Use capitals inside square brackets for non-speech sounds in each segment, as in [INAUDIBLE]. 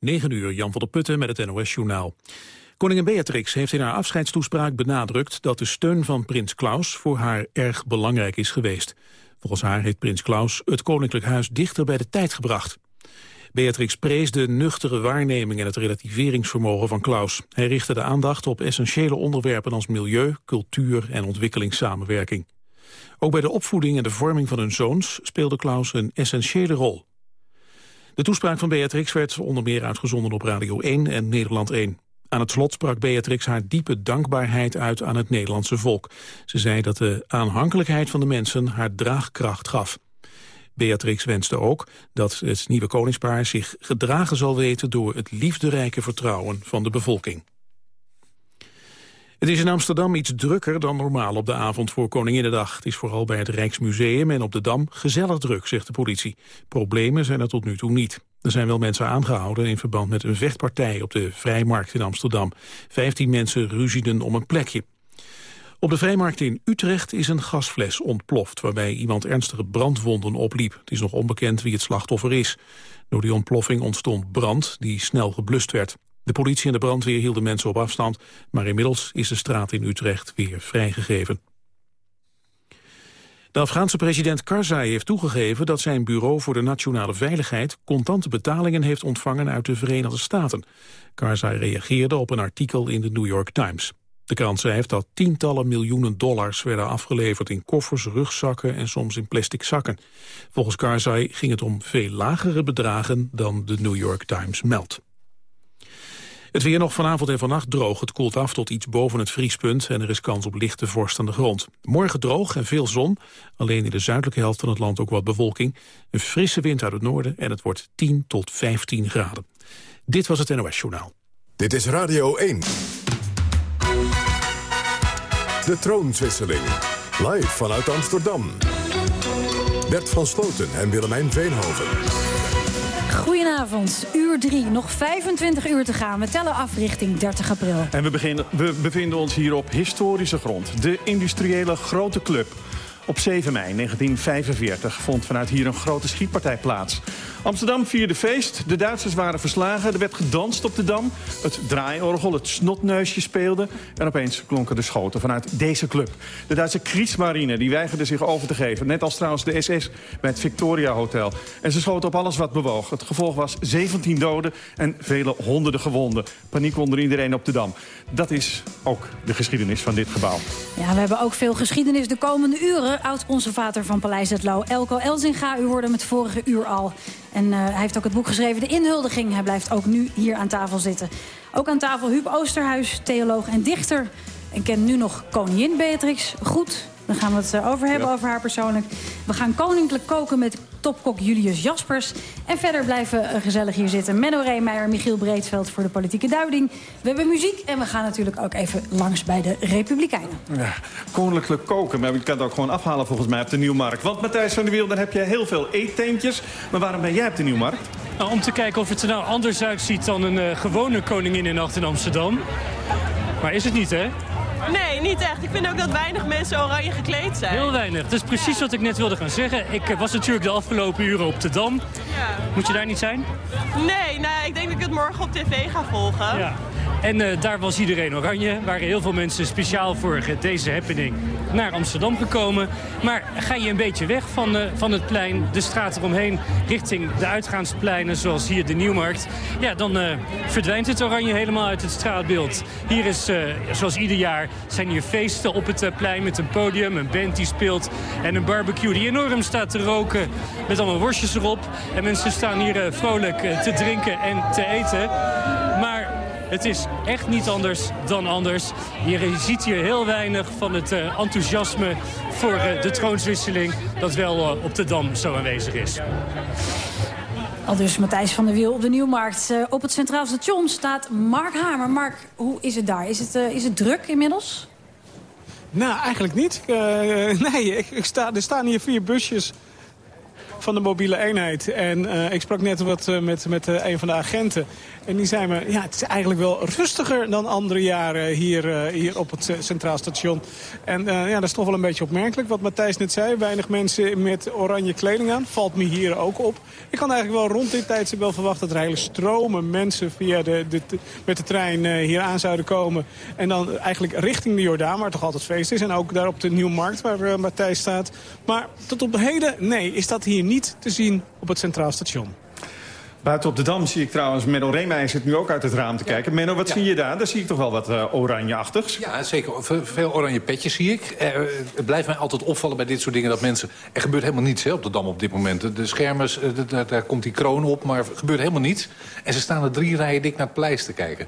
9 uur, Jan van der Putten met het NOS-journaal. Koningin Beatrix heeft in haar afscheidstoespraak benadrukt dat de steun van prins Klaus voor haar erg belangrijk is geweest. Volgens haar heeft prins Klaus het koninklijk huis dichter bij de tijd gebracht. Beatrix prees de nuchtere waarneming en het relativeringsvermogen van Klaus. Hij richtte de aandacht op essentiële onderwerpen als milieu, cultuur en ontwikkelingssamenwerking. Ook bij de opvoeding en de vorming van hun zoons speelde Klaus een essentiële rol. De toespraak van Beatrix werd onder meer uitgezonden op Radio 1 en Nederland 1. Aan het slot sprak Beatrix haar diepe dankbaarheid uit aan het Nederlandse volk. Ze zei dat de aanhankelijkheid van de mensen haar draagkracht gaf. Beatrix wenste ook dat het nieuwe koningspaar zich gedragen zal weten door het liefderijke vertrouwen van de bevolking. Het is in Amsterdam iets drukker dan normaal op de avond voor Koninginnedag. Het is vooral bij het Rijksmuseum en op de Dam gezellig druk, zegt de politie. Problemen zijn er tot nu toe niet. Er zijn wel mensen aangehouden in verband met een vechtpartij op de Vrijmarkt in Amsterdam. Vijftien mensen ruzieden om een plekje. Op de Vrijmarkt in Utrecht is een gasfles ontploft... waarbij iemand ernstige brandwonden opliep. Het is nog onbekend wie het slachtoffer is. Door die ontploffing ontstond brand die snel geblust werd. De politie en de brandweer hielden mensen op afstand... maar inmiddels is de straat in Utrecht weer vrijgegeven. De Afghaanse president Karzai heeft toegegeven dat zijn bureau voor de nationale veiligheid contante betalingen heeft ontvangen uit de Verenigde Staten. Karzai reageerde op een artikel in de New York Times. De krant schrijft dat tientallen miljoenen dollars werden afgeleverd in koffers, rugzakken en soms in plastic zakken. Volgens Karzai ging het om veel lagere bedragen dan de New York Times meldt. Het weer nog vanavond en vannacht droog. Het koelt af tot iets boven het vriespunt en er is kans op lichte vorst aan de grond. Morgen droog en veel zon. Alleen in de zuidelijke helft van het land ook wat bewolking. Een frisse wind uit het noorden en het wordt 10 tot 15 graden. Dit was het NOS Journaal. Dit is Radio 1. De troonswisseling. Live vanuit Amsterdam. Bert van Sloten en Willemijn Veenhoven. Goedenavond, uur 3, nog 25 uur te gaan. We tellen af richting 30 april. En we, beginnen, we bevinden ons hier op historische grond. De industriële grote club. Op 7 mei 1945 vond vanuit hier een grote schietpartij plaats. Amsterdam vierde feest. De Duitsers waren verslagen. Er werd gedanst op de Dam. Het draaiorgel, het snotneusje speelde. En opeens klonken de schoten vanuit deze club. De Duitse Kriegsmarine die weigerde zich over te geven. Net als trouwens de SS bij het Victoria Hotel. En ze schoten op alles wat bewoog. Het gevolg was 17 doden en vele honderden gewonden. Paniek onder iedereen op de Dam. Dat is ook de geschiedenis van dit gebouw. Ja, we hebben ook veel geschiedenis de komende uren. Oud-conservator van Paleis het Loo, Elko Elzinga. U hoorde hem het vorige uur al. En uh, hij heeft ook het boek geschreven, De Inhuldiging. Hij blijft ook nu hier aan tafel zitten. Ook aan tafel Huub Oosterhuis, theoloog en dichter. En ken nu nog koningin Beatrix goed. Daar gaan we het eh, over hebben, over haar persoonlijk. We gaan koninklijk koken met topkok Julius Jaspers. En verder blijven eh, gezellig hier zitten Menno Reemeijer, Michiel Breedveld voor de politieke duiding. We hebben muziek en we gaan natuurlijk ook even langs bij de Republikeinen. Ja, koninklijk koken, maar je kan het ook gewoon afhalen volgens mij op de Nieuwmarkt. Want Matthijs van der Wiel, dan heb je heel veel eetteentjes. Maar waarom ben jij op de Nieuwmarkt? Nou, om te kijken of het er nou anders uitziet dan een uh, gewone koningin in nacht in Amsterdam. Maar is het niet, hè? Nee, niet echt. Ik vind ook dat weinig mensen oranje gekleed zijn. Heel weinig. Dat is precies wat ik net wilde gaan zeggen. Ik eh, was natuurlijk de afgelopen uren op de Dam. Ja. Moet je daar niet zijn? Nee, nou, ik denk dat ik het morgen op tv ga volgen. Ja. En uh, daar was iedereen oranje. Waren heel veel mensen speciaal voor deze happening naar Amsterdam gekomen. Maar ga je een beetje weg van, uh, van het plein, de straat eromheen... richting de uitgaanspleinen zoals hier de Nieuwmarkt... ja, dan uh, verdwijnt het oranje helemaal uit het straatbeeld. Hier is, zoals ieder jaar, zijn hier feesten op het plein met een podium... een band die speelt en een barbecue die enorm staat te roken... met allemaal worstjes erop. En mensen staan hier vrolijk te drinken en te eten. Het is echt niet anders dan anders. Je ziet hier heel weinig van het uh, enthousiasme voor uh, de troonswisseling... dat wel uh, op de Dam zo aanwezig is. Al dus Matthijs van der Wiel op de Nieuwmarkt. op het Centraal Station staat Mark Hamer. Mark, hoe is het daar? Is het, is het druk inmiddels? Nou, eigenlijk niet. [LAUGHS] nee, ik, ik sta, er staan hier vier busjes van de mobiele eenheid. En uh, ik sprak net wat uh, met, met uh, een van de agenten. En die zei me, ja, het is eigenlijk wel rustiger dan andere jaren hier, hier op het Centraal Station. En ja, dat is toch wel een beetje opmerkelijk. Wat Matthijs net zei, weinig mensen met oranje kleding aan. Valt me hier ook op. Ik kan eigenlijk wel rond dit tijdstip wel verwachten dat er hele stromen mensen via de, de, met de trein hier aan zouden komen. En dan eigenlijk richting de Jordaan, waar toch altijd feest is. En ook daar op de Nieuwmarkt, waar Matthijs staat. Maar tot op de heden, nee, is dat hier niet te zien op het Centraal Station. Buiten op de Dam zie ik trouwens, Menno Reemeijer zit nu ook uit het raam te kijken. Menno, wat zie je daar? Daar zie ik toch wel wat uh, oranjeachtigs. Ja, zeker. Veel oranje petjes zie ik. Uh, het blijft mij altijd opvallen bij dit soort dingen dat mensen... Er gebeurt helemaal niets hè, op de Dam op dit moment. De schermen, uh, daar komt die kroon op, maar er gebeurt helemaal niets. En ze staan er drie rijen dik naar het pleis te kijken.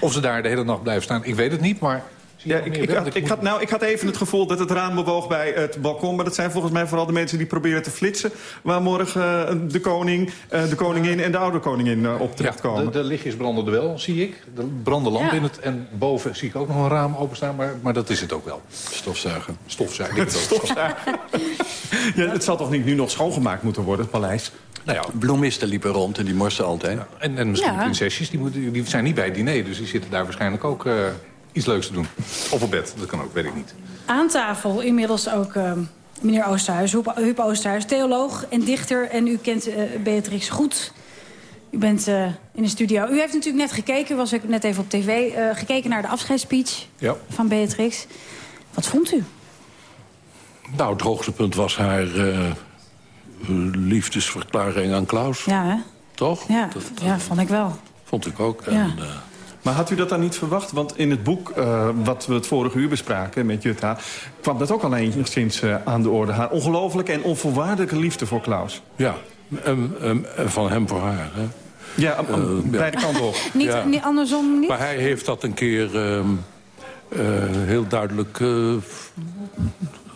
Of ze daar de hele nacht blijven staan, ik weet het niet, maar... Ja, ik, ik, had, ik, had, nou, ik had even het gevoel dat het raam bewoog bij het balkon. Maar dat zijn volgens mij vooral de mensen die proberen te flitsen. Waar morgen uh, de koning, uh, de koningin en de oude koningin uh, op terechtkomen. Ja, de, de lichtjes branden er wel, zie ik. Er branden lamp ja. in het. En boven zie ik ook nog een raam openstaan. Maar, maar dat is het ook wel. Stofzuigen. Stofzuigen. Het stofzuigen. [LAUGHS] ja, het zal toch niet nu nog schoongemaakt moeten worden, het paleis? Nou ja, bloemisten liepen rond en die morsten altijd. Ja. En, en misschien ja. prinsesjes, die, moeten, die zijn niet bij het diner. Dus die zitten daar waarschijnlijk ook iets leuks te doen. Of op bed, dat kan ook, weet ik niet. Aan tafel inmiddels ook uh, meneer Oosterhuis, Huub Oosterhuis, theoloog en dichter. En u kent uh, Beatrix goed. U bent uh, in de studio. U heeft natuurlijk net gekeken, was ik net even op tv... gekeken naar de afscheidsspeech ja. van Beatrix. Wat vond u? Nou, het hoogtepunt was haar liefdesverklaring aan Klaus. Ja, hè? Toch? Ja, dat, ja vond ik wel. Vond ik ook. Ja. En, maar had u dat dan niet verwacht? Want in het boek uh, wat we het vorige uur bespraken met Jutta... kwam dat ook al enigszins uh, aan de orde. Haar ongelooflijke en onvoorwaardelijke liefde voor Klaus. Ja, en, en, en van hem voor haar. Hè? Ja, uh, beide kanten op. [LAUGHS] niet, ja. niet andersom niet? Maar hij heeft dat een keer um, heel duidelijk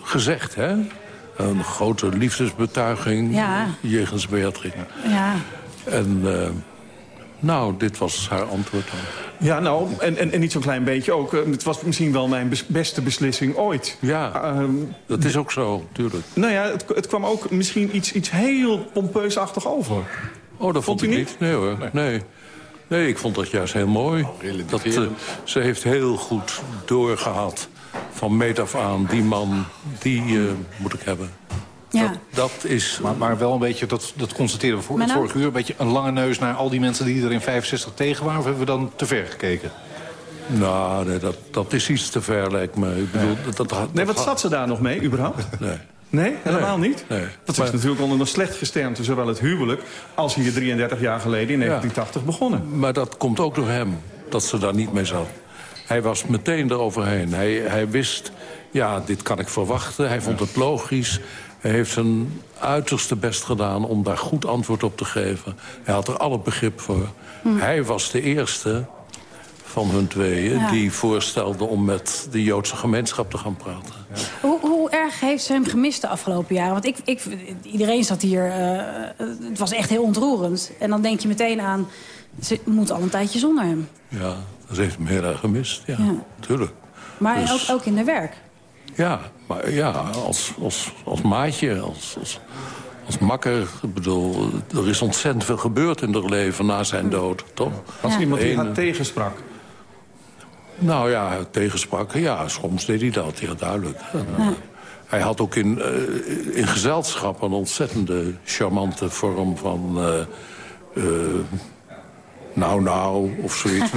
gezegd, hè? Een grote liefdesbetuiging ja. jegens Beatrix. Ja. En... Nou, dit was haar antwoord dan. Ja, nou, en, en, en niet zo'n klein beetje ook. Het was misschien wel mijn bes beste beslissing ooit. Ja, uh, dat is ook zo, tuurlijk. Nou ja, het, het kwam ook misschien iets, iets heel pompeusachtig over. Oh, dat vond, vond ik niet? Nee hoor, nee. nee. Nee, ik vond dat juist heel mooi. Dat, uh, ze heeft heel goed doorgehad van meet af aan. Die man, die uh, moet ik hebben. Ja. Dat, dat is... Maar, maar wel een beetje, dat, dat constateren we voor, het nou- vorige uur... een beetje een lange neus naar al die mensen die er in 65 tegen waren... of hebben we dan te ver gekeken? Nou, nee, dat, dat is iets te ver, lijkt me. Ik bedoel, dat, dat, dat, Nee, wat zat ze daar nog mee, überhaupt? Nee. Nee, helemaal niet? Nee. Dat Maar- is natuurlijk onder een slecht gesternte, zowel het huwelijk... als hier 33 jaar geleden in 1980 begonnen. Maar dat komt ook door hem, dat ze daar niet mee zat. Hij was meteen eroverheen. Hij, hij wist, ja, dit kan ik verwachten. Hij vond het logisch. Hij heeft zijn uiterste best gedaan om daar goed antwoord op te geven. Hij had er alle begrip voor. Hij was de eerste van hun tweeën Ja. die voorstelde om met de Joodse gemeenschap te gaan praten. Hoe, hoe erg heeft ze hem gemist de afgelopen jaren? Want ik, ik, iedereen zat hier... eh, het was echt heel ontroerend. En dan denk je meteen aan... ze moet al een tijdje zonder hem. Ja, ze heeft hem heel erg gemist. Ja, Ja. natuurlijk. Maar Dus- ook, ook in de werk. Ja, maar ja, als, als, als maatje, als, als, als makker. Ik bedoel, er is ontzettend veel gebeurd in haar leven na zijn dood, toch? Als Ja. iemand die haar tegensprak. Nou ja, tegenspraak, ja, soms deed hij dat, ja, duidelijk. En, eh, Hij had ook in, eh, in gezelschap een ontzettende charmante vorm van... eh, eh, nou, nou, of zoiets.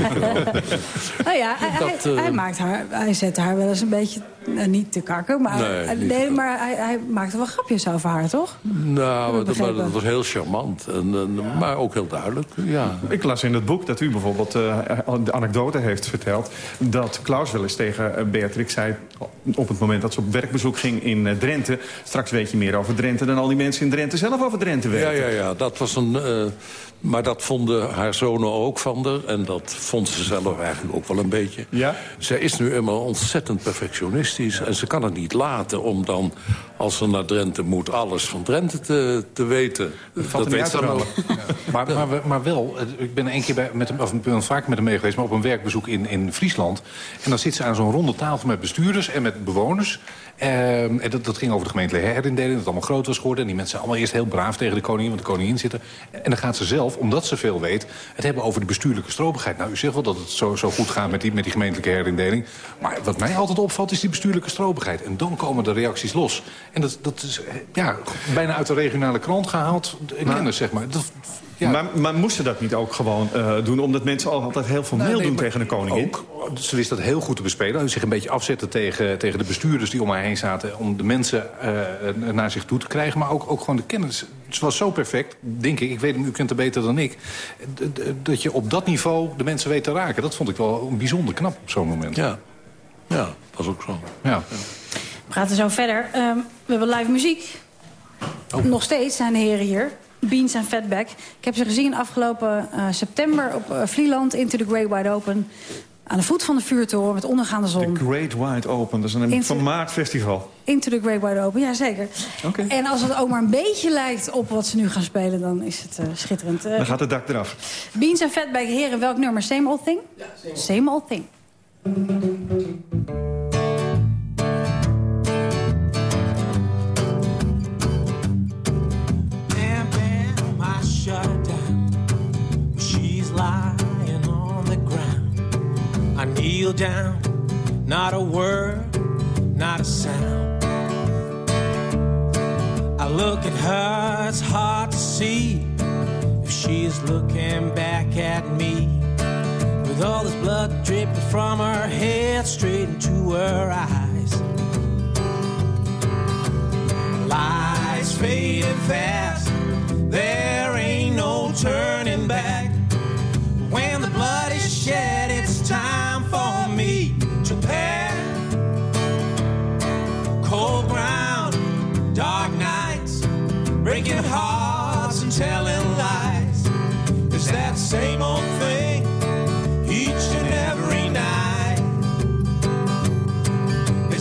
Nou ja, hij, Dat, hij, eh, hij maakt haar, hij zet haar wel eens een beetje... nou, niet te kakken, maar, Nee, eh, niet nee, te maar hij, hij maakte wel grapjes over haar, toch? nou, dat- maar dat was heel charmant. En, en- maar ook heel duidelijk, ja. Ik las in het boek dat u bijvoorbeeld eh, de anekdote heeft verteld... dat Klaus wel eens tegen eh, Beatrix zei... op het moment dat ze op werkbezoek ging in eh, Drenthe... straks weet je meer over Drenthe dan al die mensen in Drenthe zelf over Drenthe weten. Ja, ja, ja, dat was een... eh, maar dat vonden haar zonen ook van haar. En dat vond ze zelf eigenlijk ook wel een beetje. Ja? Zij is nu eenmaal ontzettend perfectionistisch. En ze kan het niet laten om dan, als ze naar Drenthe moet... alles van Drenthe te, te weten. Dat, weet ze wel. Maar, maar, maar, wel, ik ben een keer bij, met hem, of ik ben vaak met hem mee geweest... maar op een werkbezoek in, in Friesland. En dan zit ze aan zo'n ronde tafel met bestuurders en met bewoners... Ehm, en dat, dat, ging over de gemeentelijke herindeling, dat het allemaal groot was geworden. En die mensen zijn allemaal eerst heel braaf tegen de koningin, want de koningin zitten. En dan gaat ze zelf, omdat ze veel weet, het hebben over de bestuurlijke strobigheid. Nou, u zegt wel dat het zo, zo goed gaat met die, met die gemeentelijke herindeling. Maar wat mij altijd opvalt, is die bestuurlijke strobigheid. En dan komen de reacties los. En dat, dat is ja, bijna uit de regionale krant gehaald, in kennis, zeg maar. Dat, ja. Maar, maar moesten dat niet ook gewoon uh, doen? Omdat mensen altijd heel veel mail doen tegen de koningin? Ook. Ze wist dat heel goed te bespelen. Zich een beetje afzetten tegen, tegen de bestuurders die om haar heen zaten... om de mensen uh, naar zich toe te krijgen. Maar ook, ook gewoon de kennis. Het was zo perfect, denk ik. Ik weet, u kent het beter dan ik. Dat je op dat niveau de mensen weet te raken. Dat vond ik wel bijzonder knap op zo'n moment. Ja, ja was ook zo. Ja. We praten zo verder. Um, we hebben live muziek. Oh. Nog steeds zijn de heren hier. Beans en Fatback. Ik heb ze gezien afgelopen uh, september op uh, Vlieland, Into the Great Wide Open. Aan de voet van de vuurtoren met ondergaande zon. The Great Wide Open, dat is een Into, vermaard festival. Into the Great Wide Open, ja zeker. Okay. En als het ook maar een beetje lijkt op wat ze nu gaan spelen, dan is het uh, schitterend. dan gaat het dak eraf. Beans en Fatback, heren, welk nummer? Same Old Thing? Ja, Same, same Old Thing. Kneel down, not a word, not a sound. I look at her, it's hard to see if she is looking back at me. With all this blood dripping from her head straight into her eyes. Lies fading fast,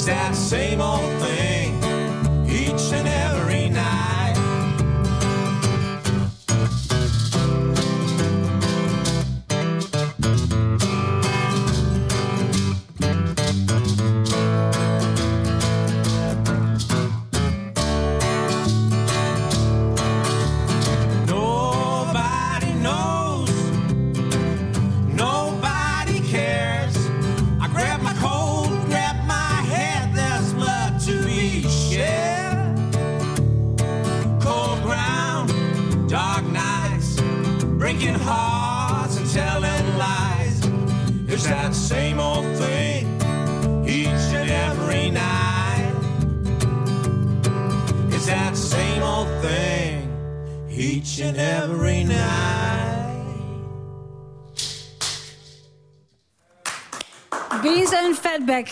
that same old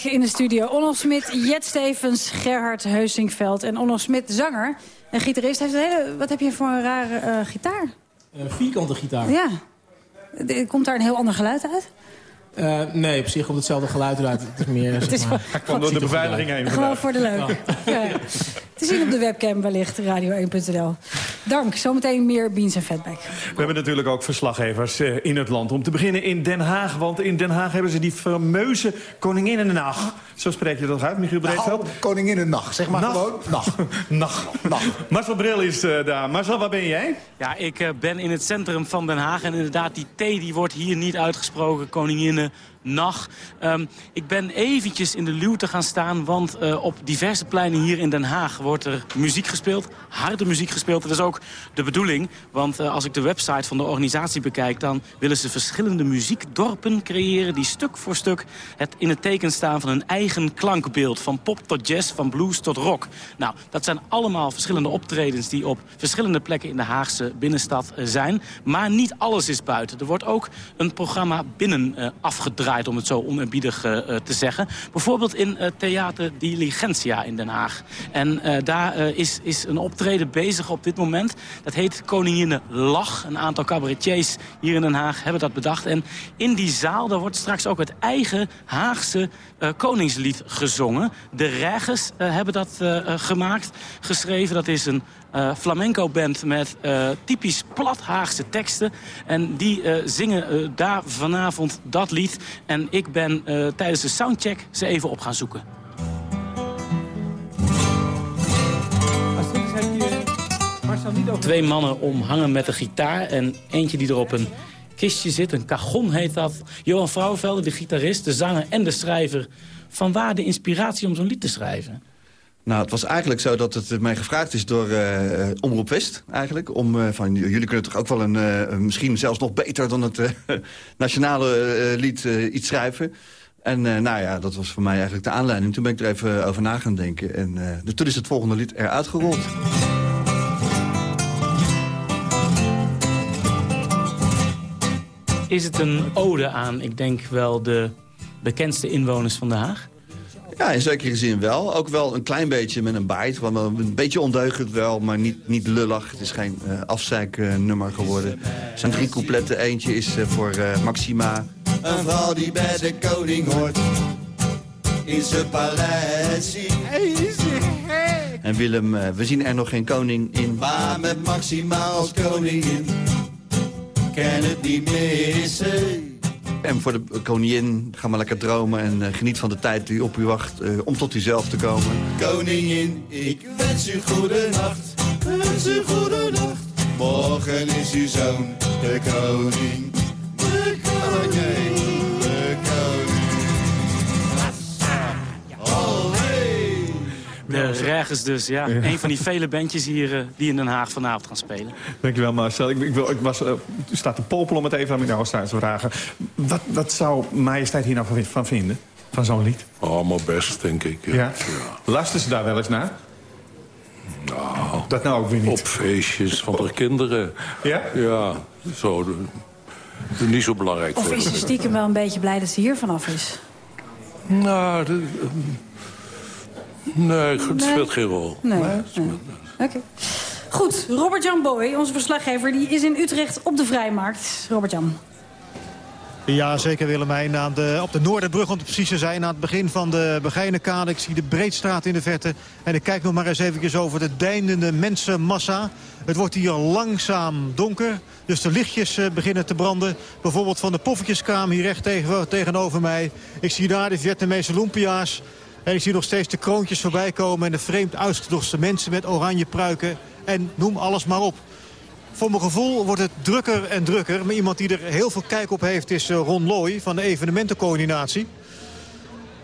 in de studio. Onno Smit, Jet Stevens, Gerhard Heusingveld en Onno Smit, zanger en gitarist. Heeft een hele, wat heb je voor een rare uh, gitaar? Een vierkante gitaar. Ja. Komt daar een heel ander geluid uit? Uh, nee, op zich komt hetzelfde geluid eruit. Het is meer, [LAUGHS] het is maar, Hij kwam door de beveiliging heen. Gewoon voor de leuk. Ja. ja. Te zien op de webcam wellicht, radio1.nl. Dank, zometeen meer Beans en Fatback. We hebben natuurlijk ook verslaggevers uh, in het land. Om te beginnen in Den Haag, want in Den Haag hebben ze die fameuze Koninginnennacht. Zo spreek je dat uit, Michiel Breedveld? Nou, Koninginnennacht, zeg maar nacht. gewoon. Nacht. [LAUGHS] nacht. nacht. Marcel Bril is uh, daar. Marcel, waar ben jij? Ja, ik uh, ben in het centrum van Den Haag. En inderdaad, die T die wordt hier niet uitgesproken. Koninginnen nacht. Um, ik ben eventjes in de luwte gaan staan, want uh, op diverse pleinen hier in Den Haag wordt er muziek gespeeld. Harde muziek gespeeld. Dat is ook de bedoeling, want uh, als ik de website van de organisatie bekijk... dan willen ze verschillende muziekdorpen creëren... die stuk voor stuk het in het teken staan van hun eigen klankbeeld. Van pop tot jazz, van blues tot rock. Nou, dat zijn allemaal verschillende optredens die op verschillende plekken in de Haagse binnenstad uh, zijn. Maar niet alles is buiten. Er wordt ook een programma binnen afgedraaid om het zo oneerbiedig te zeggen. Bijvoorbeeld in Theater Diligentia in Den Haag. En daar is, is een optreden bezig op dit moment. Dat heet Koningin Lach. Een aantal cabaretiers hier in Den Haag hebben dat bedacht. En in die zaal daar wordt straks ook het eigen Haagse koningslied gezongen. De Regers hebben dat gemaakt, geschreven. Dat is een uh, flamenco-band met uh, typisch plat Haagse teksten. En die uh, zingen daar vanavond dat lied. En ik ben tijdens de soundcheck ze even op gaan zoeken. Twee mannen omhangen met een gitaar en eentje die er op een kistje zit. Een cajon heet dat. Johan Vrouwenvelde, de gitarist, de zanger en de schrijver. Van waar de inspiratie om zo'n lied te schrijven? Nou, het was eigenlijk zo dat het mij gevraagd is door uh, Omroep West, eigenlijk. Om, uh, van, jullie kunnen toch ook wel een, misschien zelfs nog beter dan het [LAUGHS] nationale lied iets schrijven. En nou ja, dat was voor mij eigenlijk de aanleiding. Toen ben ik er even over na gaan denken. En toen is het volgende lied eruit gerold. Is het een ode aan, ik denk wel, de bekendste inwoners van Den Haag? Ja, in zekere zin wel. Ook wel een klein beetje met een bite. Een beetje ondeugend wel, maar niet, niet lullig. Het is geen uh, afzeiknummer geworden. Er zijn drie coupletten. Eentje is uh, voor uh, Maxima. Een vrouw die bij de koning hoort. In zijn paleis. En Willem, we zien er nog geen koning in. Maar met Maxima als koningin. Kan het niet missen. En voor de koningin, ga maar lekker dromen en uh, geniet van de tijd die op u wacht uh, om tot uzelf te komen. Koningin, ik wens u goede nacht, wens u goede nacht. Morgen is uw zoon de koning, de koning. De Regis dus, ja. ja. Een van die vele bandjes hier uh, die in Den Haag vanavond gaan spelen. Dankjewel Marcel. Ik, ik, wil, ik was, uh, staat te popelen om het even aan jou te vragen. Wat, wat zou majesteit hier nou van, vinden? Van zo'n lied? Allemaal best, denk ik. Ja. ja. Luisteren ze daar wel eens naar? Nou, dat nou ook weer niet. Op feestjes van de kinderen. Ja? Ja, zo. De, de, niet zo belangrijk. Of is ze stiekem wel een beetje blij dat ze hier vanaf is? Nou, de, Nee, het nee. speelt geen rol. Nee. nee. nee. Oké. Okay. Goed, Robert-Jan Boy, onze verslaggever, die is in Utrecht op de Vrijmarkt. Robert-Jan. Ja, zeker Willemijn. Aan de, op de Noorderbrug, om het precies te zijn. Aan het begin van de Begijnenkade. Ik zie de Breedstraat in de verte. En ik kijk nog maar eens even over de deinende mensenmassa. Het wordt hier langzaam donker. Dus de lichtjes uh, beginnen te branden. Bijvoorbeeld van de poffertjeskraam hier recht tegen, tegenover mij. Ik zie daar de Vietnamese lumpia's. En ik zie nog steeds de kroontjes voorbij komen... en de vreemd uitgedoste mensen met oranje pruiken. En noem alles maar op. Voor mijn gevoel wordt het drukker en drukker. Maar iemand die er heel veel kijk op heeft is eh, Ron Looy van de evenementencoördinatie.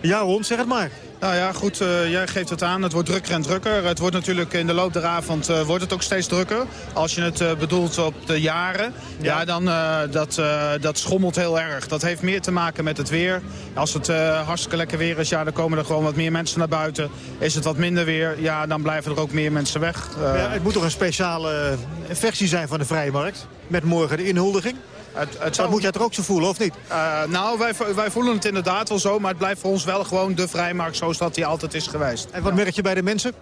Ja, Ron, zeg het maar. Nou ja, goed, uh, jij geeft het aan. Het wordt drukker en drukker. Het wordt natuurlijk in de loop der avond uh, wordt het ook steeds drukker. Als je het uh, bedoelt op de jaren, ja, ja dan dat, dat schommelt heel erg. Dat heeft meer te maken met het weer. Als het hartstikke lekker weer is, ja, dan komen er gewoon wat meer mensen naar buiten. Is het wat minder weer, ja, dan blijven er ook meer mensen weg. Ja, het moet toch een speciale versie zijn van de Vrijmarkt? Met morgen de inhuldiging? Het, het zou... moet jij het er ook zo voelen, of niet? Uh, nou, wij, wij voelen het inderdaad wel zo. Maar het blijft voor ons wel gewoon de vrijmarkt zoals dat die altijd is geweest. En wat merk je bij de mensen?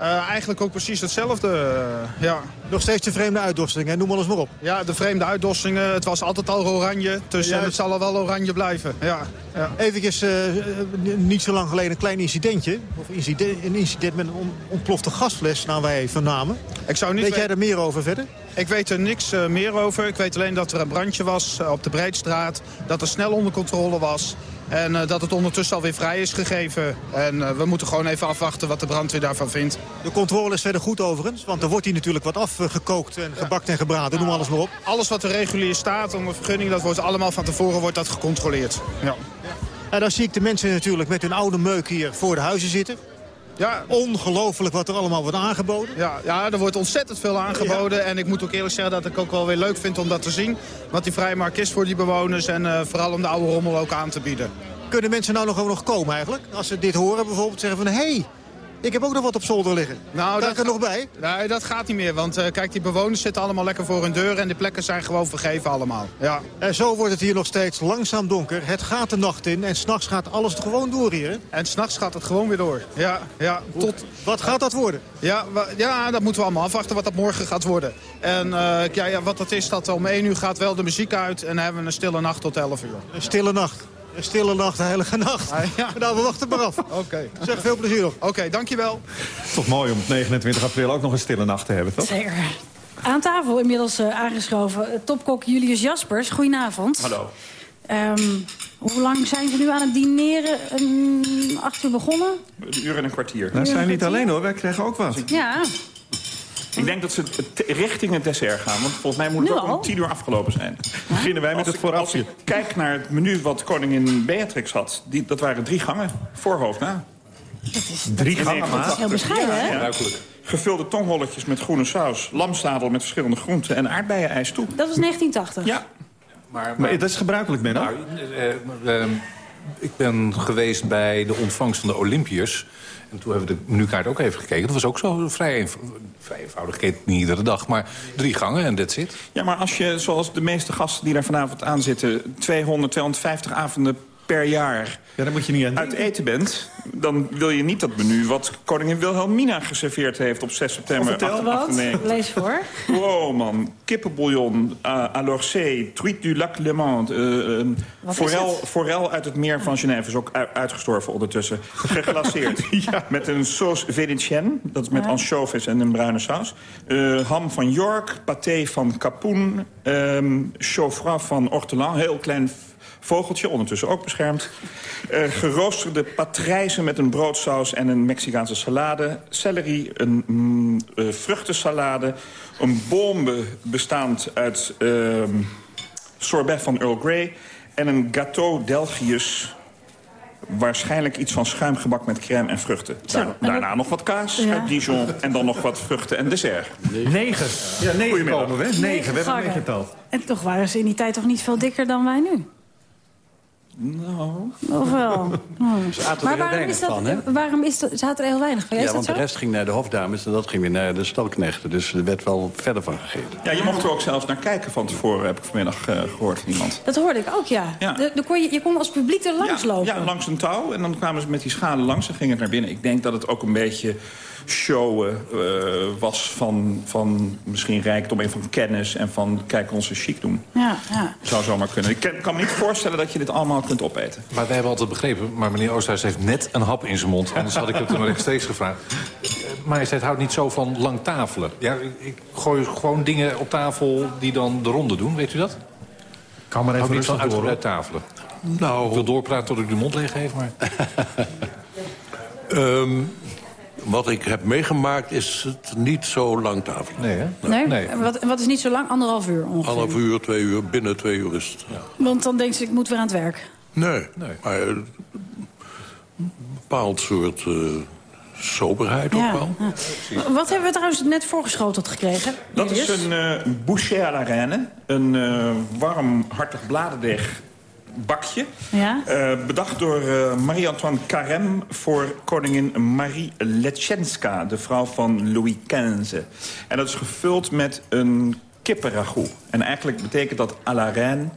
Uh, eigenlijk ook precies hetzelfde, uh, ja. Nog steeds de vreemde uitdorstingen, noem alles maar op. Ja, de vreemde uitdorstingen. Het was altijd al oranje, dus ja. het zal al wel oranje blijven. Ja, ja. Even uh, niet zo lang geleden een klein incidentje. Of incident, een incident met een ontplofte gasfles, naar wij vernamen. Ik zou niet weet jij er meer over verder? Ik weet er niks uh, meer over. Ik weet alleen dat er een brandje was uh, op de Breedstraat. Dat er snel onder controle was. En uh, dat het ondertussen alweer vrij is gegeven. En we moeten gewoon even afwachten wat de brandweer daarvan vindt. De controle is verder goed overigens. Want er wordt hier natuurlijk wat afgekookt en gebakt en gebraden. Noem alles maar op. Alles wat er regulier staat om een vergunning, dat wordt allemaal van tevoren wordt dat gecontroleerd. Ja. En dan zie ik de mensen natuurlijk met hun oude meuk hier voor de huizen zitten. Ja. Ongelooflijk wat er allemaal wordt aangeboden. Ja, ja, er wordt ontzettend veel aangeboden. En ik moet ook eerlijk zeggen dat ik ook wel weer leuk vind om dat te zien. Wat die vrijmarkt is voor die bewoners. En uh, vooral om de oude rommel ook aan te bieden. Kunnen mensen nou nog, nog komen eigenlijk? Als ze dit horen bijvoorbeeld zeggen van... hé, hey, Ik heb ook nog wat op zolder liggen. Nou, Kan ik er nog bij? Nee, dat gaat niet meer. Want eh, kijk, die bewoners zitten allemaal lekker voor hun deur... en de plekken zijn gewoon vergeven allemaal. Ja. En zo wordt het hier nog steeds langzaam donker. Het gaat de nacht in en s'nachts gaat alles gewoon door hier. hè? En s'nachts gaat het gewoon weer door. Ja, ja, tot... Wat gaat dat worden? Ja, ja, dat moeten we allemaal afwachten wat dat morgen gaat worden. En eh, ja, ja, wat dat is, dat om 1 uur gaat wel de muziek uit... en dan hebben we een stille nacht tot 11 uur. Een stille nacht. Een stille nacht, een heilige nacht. [LAUGHS] Nou, we wachten maar af. Oké. Zeg, veel plezier nog. Oké, dankjewel. Toch mooi om op 29 april ook nog een stille nacht te hebben, toch? Zeker. Aan tafel inmiddels eh, aangeschoven. eh, Topkok Julius Jaspers, goedenavond. Hallo. Ehm, hoe lang zijn ze nu aan het dineren? Acht uur begonnen? Een uur en een kwartier. Nou, zijn niet alleen hoor, wij krijgen ook wat. Ja. Ik denk dat ze richting het dessert gaan. Want volgens mij moet het Nu ook al? om tien uur afgelopen zijn. Beginnen wij met Als het voorafje. Kijk naar het menu wat koningin Beatrix had... Die, dat waren drie gangen, voorhoofd na. Drie gangen, Dat is heel bescheiden, hè? Gevulde tongholletjes met groene saus, lamstadel met verschillende groenten... en aardbeienijs toe. Dat was 1980. Ja. Maar, Maar dat is gebruikelijk, Menno. Nou, eh, eh, ik ben geweest bij de ontvangst van de Olympiërs. En toen hebben we de menukaart ook even gekeken. Dat was ook zo vrij eenvoudig. Eet het niet iedere dag, maar drie gangen en that's it. Ja, maar als je, zoals de meeste gasten die daar vanavond aan zitten... 200, 250 avonden per jaar Ja, daar moet je niet aan uit eten bent... dan wil je niet dat menu wat koningin Wilhelmina geserveerd heeft... op 6 september vertel. Wat? 1898. Lees voor. Wow, man. Kippenbouillon à, à l'orsay, truite du lac Le eh, eh, forel, forel uit het meer van Genève is ook uitgestorven ondertussen. Geglaceerd. [LAUGHS] Met een sauce vénitienne, dat is met Ja. anchovies en een bruine saus. Eh, ham van York, pâté van Capoen, ehm chaufroid van Ortelan, heel klein vogeltje, ondertussen ook beschermd. Eh, geroosterde patrijzen met een broodsaus en een Mexicaanse salade. Celery, een mm, eh, vruchtensalade. Een bombe bestaand uit ehm, sorbet van Earl Grey. En een gâteau Delgius. Waarschijnlijk iets van schuimgebak met crème en vruchten. Daar- en daarna nog wat kaas Ja. uit Dijon. En dan nog wat vruchten en dessert. Negen. Ja, negen komen we. Negen, we hebben negen geteld. En toch waren ze in die tijd toch niet veel dikker dan wij nu? Nou... Of wel? [LAUGHS] Oh. Ze aten er Maar heel waarom weinig is dat? van, hè? Waarom is dat? Ze hadden er heel weinig van. Ja, want de rest ging naar de hofdames en dat ging weer naar de stalknechten. Dus er werd wel verder van gegeten. Ja, je mocht er ook zelfs naar kijken van tevoren, heb ik vanmiddag eh, gehoord van iemand. Dat hoorde ik ook, ja. Ja. De, de kon je, je kon als publiek er langs ja, lopen. Ja, langs een touw. En dan kwamen ze met die schalen langs en gingen het naar binnen. Ik denk dat het ook een beetje showen eh, was van, van misschien rijkdom en van kennis... en van kijk onze chic doen. Ja, ja. Zou zomaar kunnen. Ik kan, kan me niet voorstellen dat je dit allemaal kunt opeten. Maar wij hebben altijd begrepen, maar meneer Oosterhuis heeft net een hap in zijn mond. Anders had ik het hem rechtstreeks gevraagd. Eh, Majesteit houdt niet zo van lang tafelen. Ja, ik, ik gooi gewoon dingen op tafel die dan de ronde doen, weet u dat? Kan maar Hou even niet van uitgebreid tafelen. Nou, Ik wil doorpraten tot ik de mond leeg geef, maar... ehm, wat ik heb meegemaakt is het niet zo lang tafel. Nee, hè? Nee? Nee. Wat, wat is niet zo lang? Anderhalf uur ongeveer. Anderhalf uur, twee uur, binnen twee uur is het. Want dan denkt ze, ik moet weer aan het werk. Nee, maar eh, een bepaald soort eh, soberheid ook Ja, wel. ja. Wat hebben we trouwens net voorgeschoteld gekregen? Dat is een eh boucher à la reine. Een eh, warm, hartig bladerdeeg bakje. Ja? Eh, bedacht door eh, Marie-Antoine Carême voor koningin Marie Leczenska, de vrouw van Louis XV. En dat is gevuld met een kippenragout. En eigenlijk betekent dat à la reine,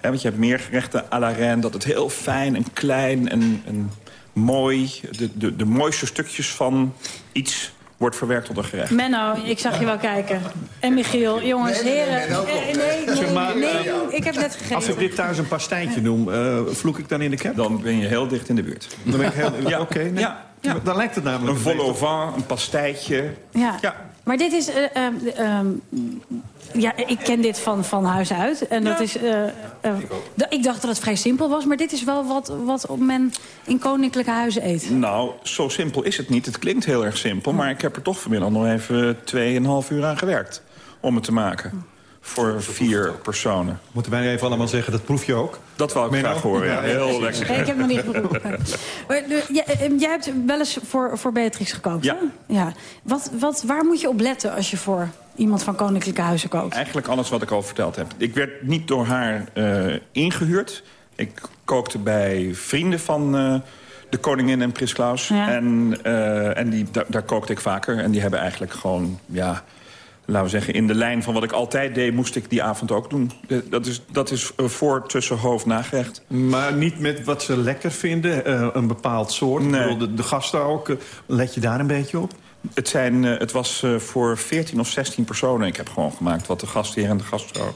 hè, want je hebt meer gerechten à la reine, dat het heel fijn en klein en, en mooi, de, de, de mooiste stukjes van iets wordt verwerkt tot een gerecht. Menno, ik zag je wel kijken. En Michiel, jongens, Nee, nee, nee, heren. Nee, nee, nee, ik heb net Als ik gegeten. dit thuis een pastijntje noem, eh, vloek ik dan in de cap? Dan ben je heel dicht in de buurt. Dan ben ik heel... Ja. Oké, nee. Ja. Ja. Dan lijkt het namelijk... Een vol au vent, een pastijtje. Ja. Maar dit is... eh, ehm, ehm, ja, ik ken dit van, van huis uit. En dat is... eh, eh, ik dacht dat het vrij simpel was. Maar dit is wel wat, wat men in koninklijke huizen eet. Nou, zo simpel is het niet. Het klinkt heel erg simpel, maar ik heb er toch vanmiddag nog even 2,5 uur aan gewerkt om het te maken. Voor vier personen. Moeten wij even allemaal zeggen, dat proef je ook? Dat wou ik Menno? graag horen, ja. Ja, Heel lekker. Nee, ik heb nog niet geproefd. Maar de- jij, eh, jij hebt wel eens voor, voor Beatrix gekookt, Ja. hè? ja. Wat, wat, waar moet je op letten als je voor iemand van koninklijke huizen kookt? Eigenlijk alles wat ik al verteld heb. Ik werd niet door haar eh, ingehuurd. Ik kookte bij vrienden van eh, De koningin en Prins Klaus. Ja. En, eh, en die, daar, daar kookte ik vaker. En die hebben eigenlijk gewoon, ja, laten we zeggen... in de lijn van wat ik altijd deed, moest ik die avond ook doen. Dat is, dat is eh, voor, tussen, hoofd, nagerecht. Maar niet met wat ze lekker vinden, eh, een bepaald soort. Bedoel, de, de gasten ook, eh, let je daar een beetje op? Het, zijn, het was voor 14 of 16 personen. Ik heb gewoon gemaakt wat de gastheer en de gastvrouw...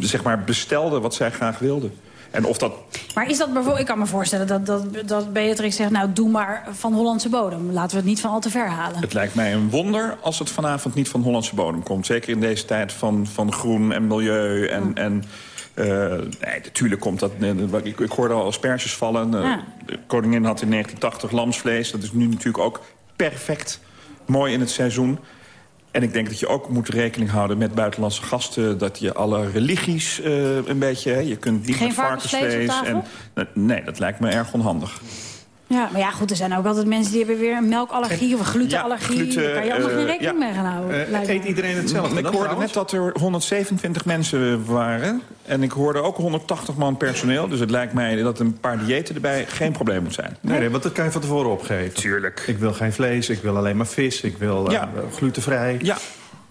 zeg maar bestelden wat zij graag wilden. En of dat Maar is dat bijvoorbeeld... Ik kan me voorstellen dat, dat, dat Beatrix zegt... nou, doe maar van Hollandse bodem. Laten we het niet van al te ver halen. Het lijkt mij een wonder als het vanavond niet van Hollandse bodem komt. Zeker in deze tijd van, van groen en milieu. En, en, eh, nee, natuurlijk komt dat... eh, Ik, ik hoorde al asperges vallen. Eh, Ja. De koningin had in 1980 lamsvlees. Dat is nu natuurlijk ook perfect mooi in het seizoen. En ik denk dat je ook moet rekening houden met buitenlandse gasten... dat je alle religies eh, een beetje... Hè, je kunt niet Geen met varkensvlees? En, nee, dat lijkt me erg onhandig. Ja, maar ja, goed, er zijn ook altijd mensen die hebben weer een melkallergie of een glutenallergie. Ja, gluten, Daar kan je allemaal eh, geen rekening ja. mee gaan houden. Eh, eet iedereen hetzelfde Ik hoorde net dat er 127 mensen waren. En ik hoorde ook 180 man personeel. Dus het lijkt mij dat een paar diëten erbij geen probleem moet zijn. Nee, nee, want dat kan je van tevoren opgeven. Tuurlijk. Ik wil geen vlees, ik wil alleen maar vis, ik wil eh, Ja. glutenvrij. Ja.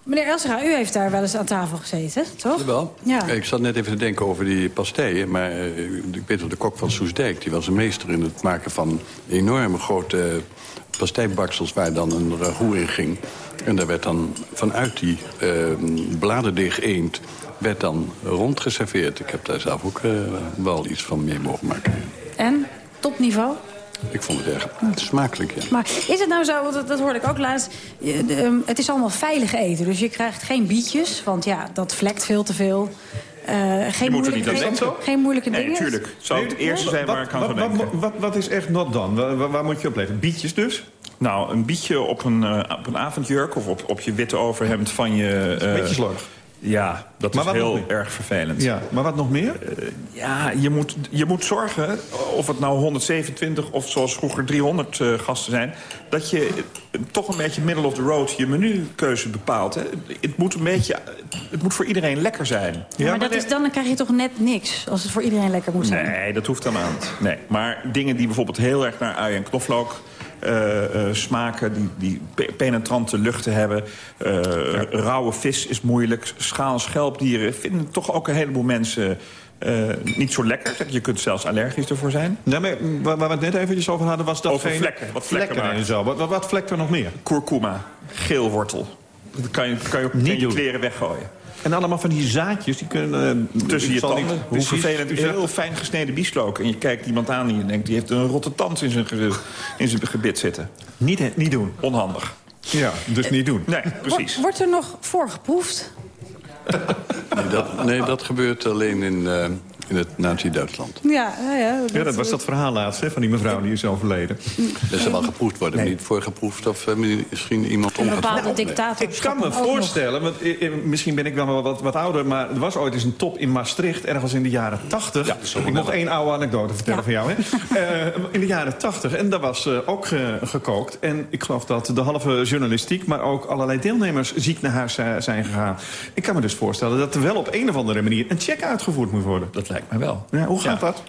Meneer Elsera, u heeft daar wel eens aan tafel gezeten, toch? Jawel. Ja. Ik zat net even te denken over die pasteien. Maar eh, ik weet dat de kok van Soesdijk... die was een meester in het maken van enorme grote pasteibaksels... waar dan een ragout in ging. En daar werd dan vanuit die bladerdeeg eend... werd dan rondgeserveerd. Ik heb daar zelf ook eh, wel iets van mee mogen maken. En? Topniveau? Ik vond het erg smakelijk, ja. Maar is het nou zo, want dat, dat hoorde ik ook laatst... je- de, ehm, het is allemaal veilig eten, dus je krijgt geen bietjes... want ja, dat vlekt veel te veel. Eh, geen, Je moet er moeilijke, niet aan geen, denken. geen moeilijke Nee, dingen. tuurlijk. Zou het eerste zijn waar ik aan wat, denken. wat, wat, wat is echt not done? Waar, moet je op letten? Bietjes dus? Nou, een bietje op een, eh, op een avondjurk of op, op je witte overhemd van je... eh, Beetje slordig. Ja, dat Maar is heel erg vervelend. Ja, maar wat nog meer? Ja, je moet, je moet zorgen, of het nou 127 of zoals vroeger 300 eh, gasten zijn... dat je eh, toch een beetje middle of the road je menukeuze bepaalt. Hè. Het moet een beetje, het moet voor iedereen lekker zijn. Ja, maar dat is, dan krijg je toch net niks, als het voor iedereen lekker moet zijn. Nee, dat hoeft helemaal niet. Nee. Maar dingen die bijvoorbeeld heel erg naar ui en knoflook eh, eh, smaken... die, die pe- penetrante luchten hebben. eh, Rauwe vis is moeilijk. Schaal- en schelpdieren vinden toch ook een heleboel mensen... eh, niet zo lekker. Je kunt zelfs allergisch ervoor zijn. Maar waar, we het net eventjes over hadden was dat Over vlekken, wat vlekken en maakt. zo. Wat, wat, wat vlekt er nog meer? Kurkuma, geelwortel. Dat kan je, kan je ook Niet je kleren weggooien. En allemaal van die zaadjes, die kunnen... eh, Tussen je niet- tanden. Hoe precies, vervelend. zegt Heel fijn gesneden bieslook. En je kijkt iemand aan en je denkt... die heeft een rotte tand in zijn, in zijn gebit zitten. Niet, niet doen. Onhandig. Ja, dus niet doen. Nee, precies. Wordt er nog voorgeproefd? Nee, dat, nee, dat gebeurt alleen in, eh, in het Nazi-Duitsland. Ja, ja, ja. Ja, dat was dat verhaal laatst hè, van die mevrouw die is overleden. Er zal wel geproefd worden, maar niet voorgeproefd of eh, misschien iemand bepaalde dictator. Ik kan me voorstellen, want misschien ben ik wel wat, wat, ouder... maar er was ooit eens een top in Maastricht, ergens in de jaren 80. ik mocht één oude anekdote vertellen van jou. Hè? Eh, in de jaren 80. En daar was eh, ook ge- gekookt. En ik geloof dat de halve journalistiek... maar ook allerlei deelnemers ziek naar huis zijn gegaan. Ik kan me dus voorstellen dat er wel op een of andere manier... een check uitgevoerd moet worden. Dat lijkt mij wel. Ja, hoe gaat dat?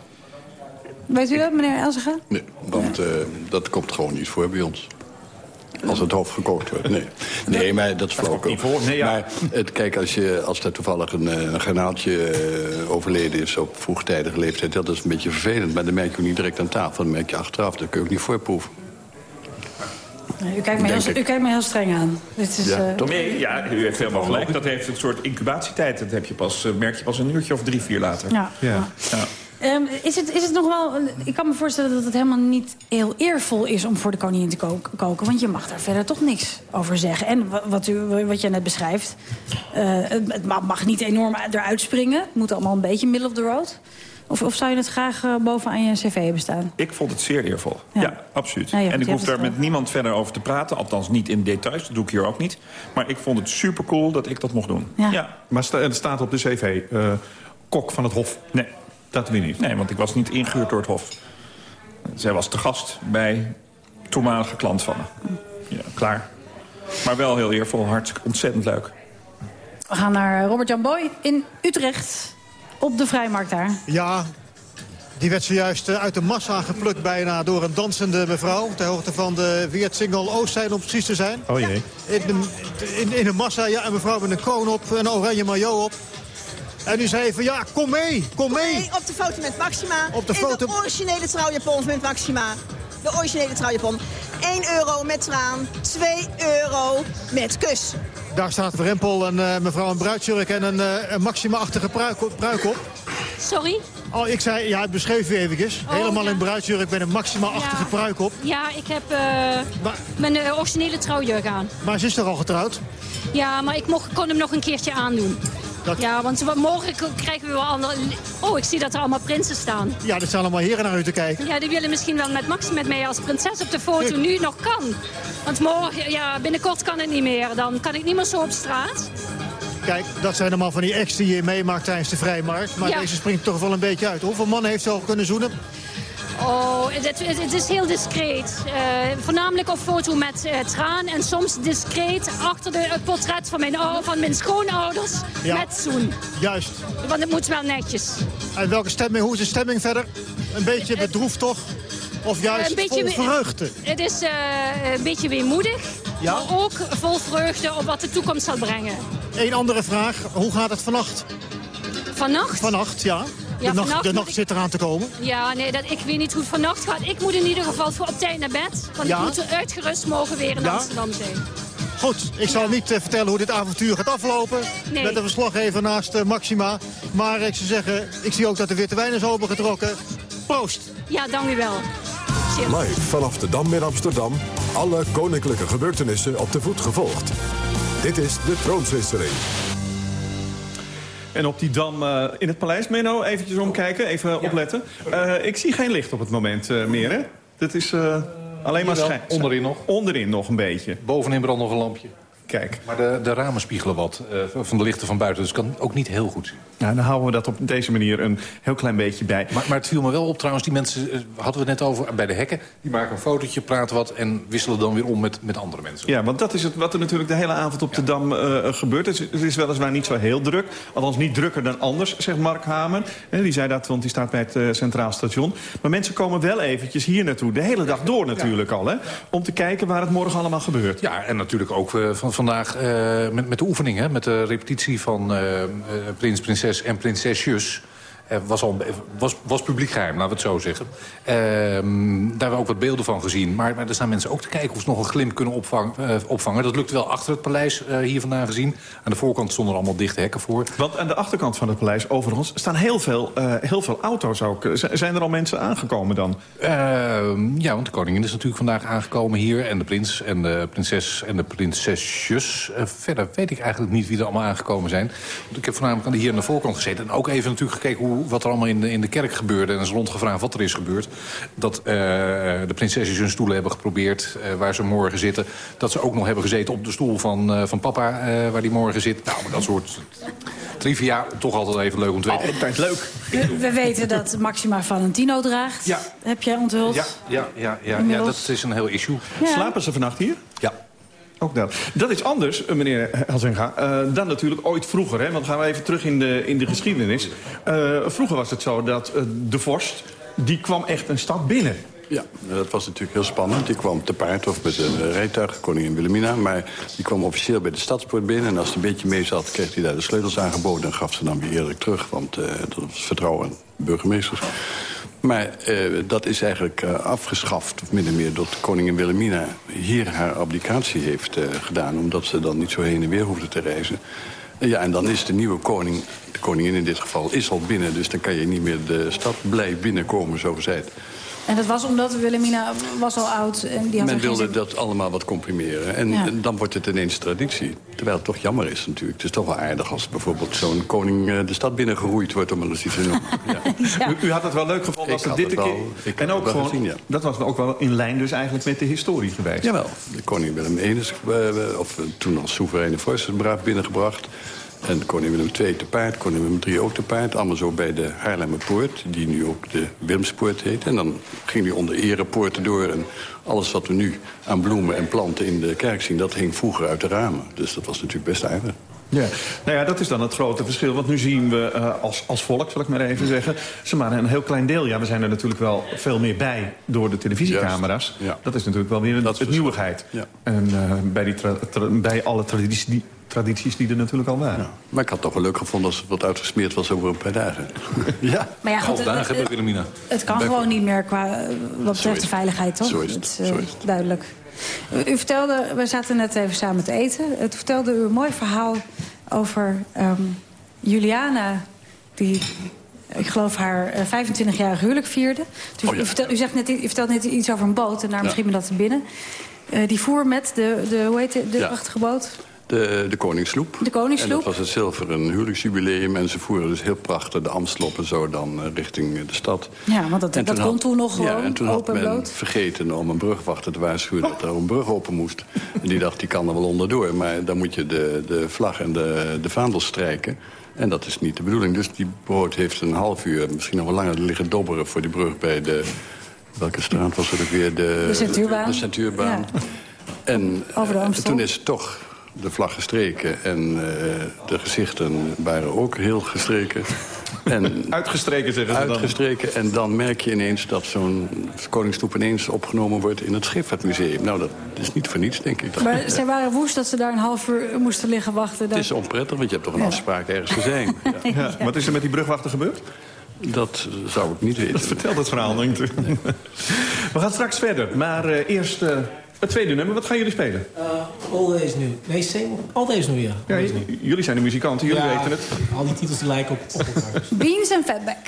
Weet u dat, meneer Elsega? Nee, want eh, dat komt gewoon niet voor bij ons. Als het hoofd gekookt wordt, nee. Nee, maar dat is voor, nee, ja. Maar het, kijk, als, je, als er toevallig een, eh, een garnaaltje eh, overleden is op vroegtijdige leeftijd... dat is een beetje vervelend, maar dan merk je ook niet direct aan tafel. Dan merk je achteraf, dat kun je ook niet voorproeven. U kijkt me heel, u kijkt me heel streng aan. Dit is, Ja, eh? Nee, ja, u heeft helemaal gelijk. Dat heeft een soort incubatietijd. Dat heb je pas, eh, merk je pas een uurtje of drie, vier later. ja. Ja. Ja. Ehm, is, het, is het nog wel... Ik kan me voorstellen dat het helemaal niet heel eervol is... om voor de koningin te ko- koken. Want je mag daar verder toch niks over zeggen. En wa- wat, u, wat je net beschrijft... eh, het, het ma- mag niet enorm eruit springen. Het moet allemaal een beetje middle of the road. Of, of zou je het graag eh, bovenaan je cv hebben staan? Ik vond het zeer eervol. Ja. Ja, absoluut. Ja, ja, en ik hoef daar het met niemand verder over te praten. Althans niet in details, dat doe ik hier ook niet. Maar ik vond het supercool dat ik dat mocht doen. Ja. Maar sta- er staat op de cv, eh, kok van het Hof. Nee. Dat weer niet. nee, want ik was niet ingehuurd door het Hof. Zij was te gast bij toenmalige klant van me. Ja, klaar. Maar wel heel eervol, hartstikke ontzettend leuk. We gaan naar Robert-Jan Boy in Utrecht. Op de Vrijmarkt daar. Ja, Die werd zojuist eh, uit de massa geplukt bijna door een dansende mevrouw. Ter hoogte van de Weertsingel Oostzijn om precies te zijn. Oh jee. In de, in, in de massa, ja, een mevrouw met een kroon op, een oranje maillot op. En nu zei van ja, kom mee, kom mee. op de foto met Maxima. Op de in foto- de originele trouwjapon met Maxima. De originele trouwjapon. 1 euro met traan, 2 euro met kus. Daar staat Rempel, een eh, mevrouw een bruidsjurk en een, eh, een Maxima-achtige pruik, op- pruik op. Sorry? Oh, ik zei, ja, het beschreef u eventjes. Oh, Helemaal ja. in bruidsjurk met een Maxima-achtige Ja. pruik op. Ja, ik heb eh, mijn originele trouwjurk aan. Maar ze is toch al getrouwd? Ja, maar ik mocht, kon hem nog een keertje aandoen. Ja, want wa- morgen krijgen we wel andere... Oh, ik zie dat er allemaal prinsen staan. Ja, er staan allemaal heren naar u te kijken. Ja, die willen misschien wel met Max met mij als prinses op de foto nu nog kan. Want morgen, ja, binnenkort kan het niet meer. Dan kan ik niet meer zo op straat. Kijk, dat zijn allemaal van die acts die je meemaakt tijdens de vrijmarkt. Maar Ja. deze springt toch wel een beetje uit. Hoeveel mannen heeft ze al kunnen zoenen? Oh, het, is heel discreet. Eh, voornamelijk op foto met eh, traan en soms discreet achter de, het portret van mijn, van mijn schoonouders Ja. met zoen. Juist. Want het moet wel netjes. En welke stemming, hoe is de stemming verder? Een beetje bedroefd toch? Of juist Eh, een beetje vol vreugde? Het is een beetje weemoedig, Ja? maar ook vol vreugde op wat de toekomst zal brengen. Eén andere vraag. Hoe gaat het vannacht? Vannacht? Vannacht, ja. Ja, de nacht, de nacht ik- zit eraan te komen. Ja, nee, dat, ik weet niet hoe het vannacht gaat. Ik moet in ieder geval voor op tijd naar bed. Want Ja? ik moet er uitgerust mogen weer in Ja? Amsterdam zijn. Goed, ik zal niet eh, vertellen hoe dit avontuur gaat aflopen. Nee. Met een verslaggever naast eh, Maxima. Maar ik zou zeggen, ik zie ook dat de witte wijn is opengetrokken. Proost! Ja, dank u wel. Cheers. Live vanaf de Dam in Amsterdam. Alle koninklijke gebeurtenissen op de voet gevolgd. Dit is de troonswisseling. En op die dam eh, in het paleis, Menno, eventjes omkijken, even opletten. Eh, ik zie geen licht op het moment eh, meer, hè? Dat is alleen maar schijn. onderin nog. Onderin nog een beetje. Bovenin brandt nog een lampje. Kijk. Maar de, de ramen spiegelen wat eh, van de lichten van buiten. Dus kan ook niet heel goed zien. Nou, dan houden we dat op deze manier een heel klein beetje bij. Maar, maar het viel me wel op trouwens, die mensen, eh, hadden we het net over bij de hekken. Die maken een fotootje, praten wat en wisselen dan weer om met, met andere mensen. Ja, want dat is het, wat er natuurlijk de hele avond op de Dam eh, gebeurt. Het is, het is weliswaar niet zo heel druk. Althans niet drukker dan anders, zegt Mark Hamer. Die zei dat, want die staat bij het Centraal Station. Maar mensen komen wel eventjes hier naartoe. De hele dag door natuurlijk al, hè? Om te kijken waar het morgen allemaal gebeurt. Ja, en natuurlijk ook eh, van vandaag eh, met, met de oefening, hè, met de repetitie van eh, eh, prins, prinses en prinsesjes. Was, al, was, was publiek geheim, laten we het zo zeggen. Ehm, daar hebben we ook wat beelden van gezien. Maar, maar er staan mensen ook te kijken of ze nog een glimp kunnen opvang, eh, opvangen. Dat lukt wel achter het paleis eh, hier vandaan gezien. Aan de voorkant stonden er allemaal dichte hekken voor. Want aan de achterkant van het paleis, overigens, staan heel veel, eh, heel veel auto's ook. Z- zijn er al mensen aangekomen dan? Ehm, ja, want de koningin is natuurlijk vandaag aangekomen hier. En de prins en de prinses en de prinsesjes. Verder weet ik eigenlijk niet wie er allemaal aangekomen zijn. Want ik heb voornamelijk hier aan de voorkant gezeten. En ook even natuurlijk gekeken hoe, wat er allemaal in de, in de kerk gebeurde. En is rondgevraagd wat er is gebeurd. Dat eh, de prinsesjes hun stoelen hebben geprobeerd eh, waar ze morgen zitten. Dat ze ook nog hebben gezeten op de stoel van, eh, van papa eh, waar die morgen zit. Nou, maar dat soort trivia, toch altijd even leuk om te weten. Altijd leuk. We, we weten dat Maxima Valentino draagt. Ja. Heb jij onthuld? Ja, ja, ja, ja, ja, dat is een heel issue. Ja. Slapen ze vannacht hier? Ja. Ook dat. Dat is anders, eh, meneer Helsinga, eh, dan natuurlijk ooit vroeger. Hè? Want gaan we even terug in de, in de geschiedenis. Eh, vroeger was het zo dat de vorst, die kwam echt een stad binnen. Ja, dat was natuurlijk heel spannend. Die kwam te paard of met een rijtuig, koningin Wilhelmina. Maar die kwam officieel bij de stadspoort binnen. En als het een beetje mee zat, kreeg hij daar de sleutels aangeboden... en gaf ze dan weer eerlijk terug, want dat was vertrouwen burgemeesters. Maar eh, dat is eigenlijk eh, afgeschaft, of min of meer, dat koningin Wilhelmina... hier haar abdicatie heeft eh, gedaan, omdat ze dan niet zo heen en weer hoefde te reizen. En ja, en dan is de nieuwe koning, de koningin in dit geval, is al binnen. Dus dan kan je niet meer de stad blij binnenkomen, zo gezegd. En dat was omdat Wilhelmina was al oud. En die had Men wilde zin- dat allemaal wat comprimeren. En Ja. dan wordt het ineens traditie. Terwijl het toch jammer is natuurlijk. Het is toch wel aardig als bijvoorbeeld zo'n koning eh, de stad binnengeroeid wordt... om maar eens iets te noemen. [LAUGHS] Ja. U, u had het wel leuk gevonden als Ik het had dit het een wel- keer... ik En ook gewoon, gezien, ja. dat was ook wel in lijn dus eigenlijk met de historie geweest. Jawel, de koning Willem I is eh, of, eh, toen als soevereine vorst is braaf binnengebracht. En koning Willem II te paard, koning Willem III ook te paard. Allemaal zo bij de Haarlemmerpoort, die nu ook de Wilmspoort heet. En dan ging hij onder erepoorten door. En alles wat we nu aan bloemen en planten in de kerk zien... dat hing vroeger uit de ramen. Dus dat was natuurlijk best aardig. Ja, nou ja, dat is dan het grote verschil. Want nu zien we uh, als, als volk, zal ik maar even zeggen... ze maar een heel klein deel. Ja, we zijn er natuurlijk wel veel meer bij door de televisiecamera's. Ja. Dat is natuurlijk wel weer een, het nieuwigheid. Ja. En uh, bij, die bij alle tradities die, tradities die er natuurlijk al waren. Ja. Maar ik had toch wel leuk gevonden als het wat uitgesmeerd was over een paar dagen. [LAUGHS] ja. Maar ja, goed, het, dagen hebben Wilhelmina. Het kan gewoon niet meer qua, wat betreft de veiligheid, toch? Zo is het. het, Zo is het. Duidelijk. U vertelde, we zaten net even samen te eten. Het vertelde u een mooi verhaal over um, Juliana... die, ik geloof, haar 25-jarige huwelijk vierde. Dus oh ja. u, vertelt, u, zegt net, u vertelt net iets over een boot... en daar ja. misschien me dat te binnen. Uh, die voer met de, de, hoe heet het, de ja. prachtige boot? De, de Koningssloep. De Koningssloep. En dat was het zilveren huwelijksjubileum. En ze voeren dus heel prachtig de Amstelop en zo dan uh, richting de stad. Ja, want dat, dat kon toen nog gewoon ja, en toen open had men bloot. vergeten om een brugwachter te waarschuwen... dat er een brug open moest. En die dacht, die kan er wel onderdoor. Maar dan moet je de, de vlag en de, de vaandel strijken. En dat is niet de bedoeling. Dus die boot heeft een half uur, misschien nog wel langer... liggen dobberen voor die brug bij de... Welke straat was het ook weer? De, de Centuurbaan. De Centuurbaan. Ja. En, Over de en toen is het toch de vlag gestreken. En uh, de gezichten waren ook heel gestreken. En [LAUGHS] uitgestreken zeggen ze dan. Uitgestreken. En dan merk je ineens dat zo'n koningstoep ineens opgenomen wordt in het Schiffertmuseum. Nou, dat is niet voor niets, denk ik. Maar zij waren woest dat ze daar een half uur moesten liggen wachten. Het is onprettig, want je hebt toch een ja. afspraak ergens te zijn. [LAUGHS] Ja. Ja. Wat is er met die brugwachter gebeurd? Dat zou ik niet weten. Dat vertelt het verhaal niet. Nee. We gaan straks verder, maar uh, eerst... Uh, het tweede nummer, wat gaan jullie spelen? Uh, all Days New. Nee, All Days New, ja. ja jullie zijn de muzikanten, jullie ja, weten het. Al die titels die lijken op, op elkaar. Beans en Fatback.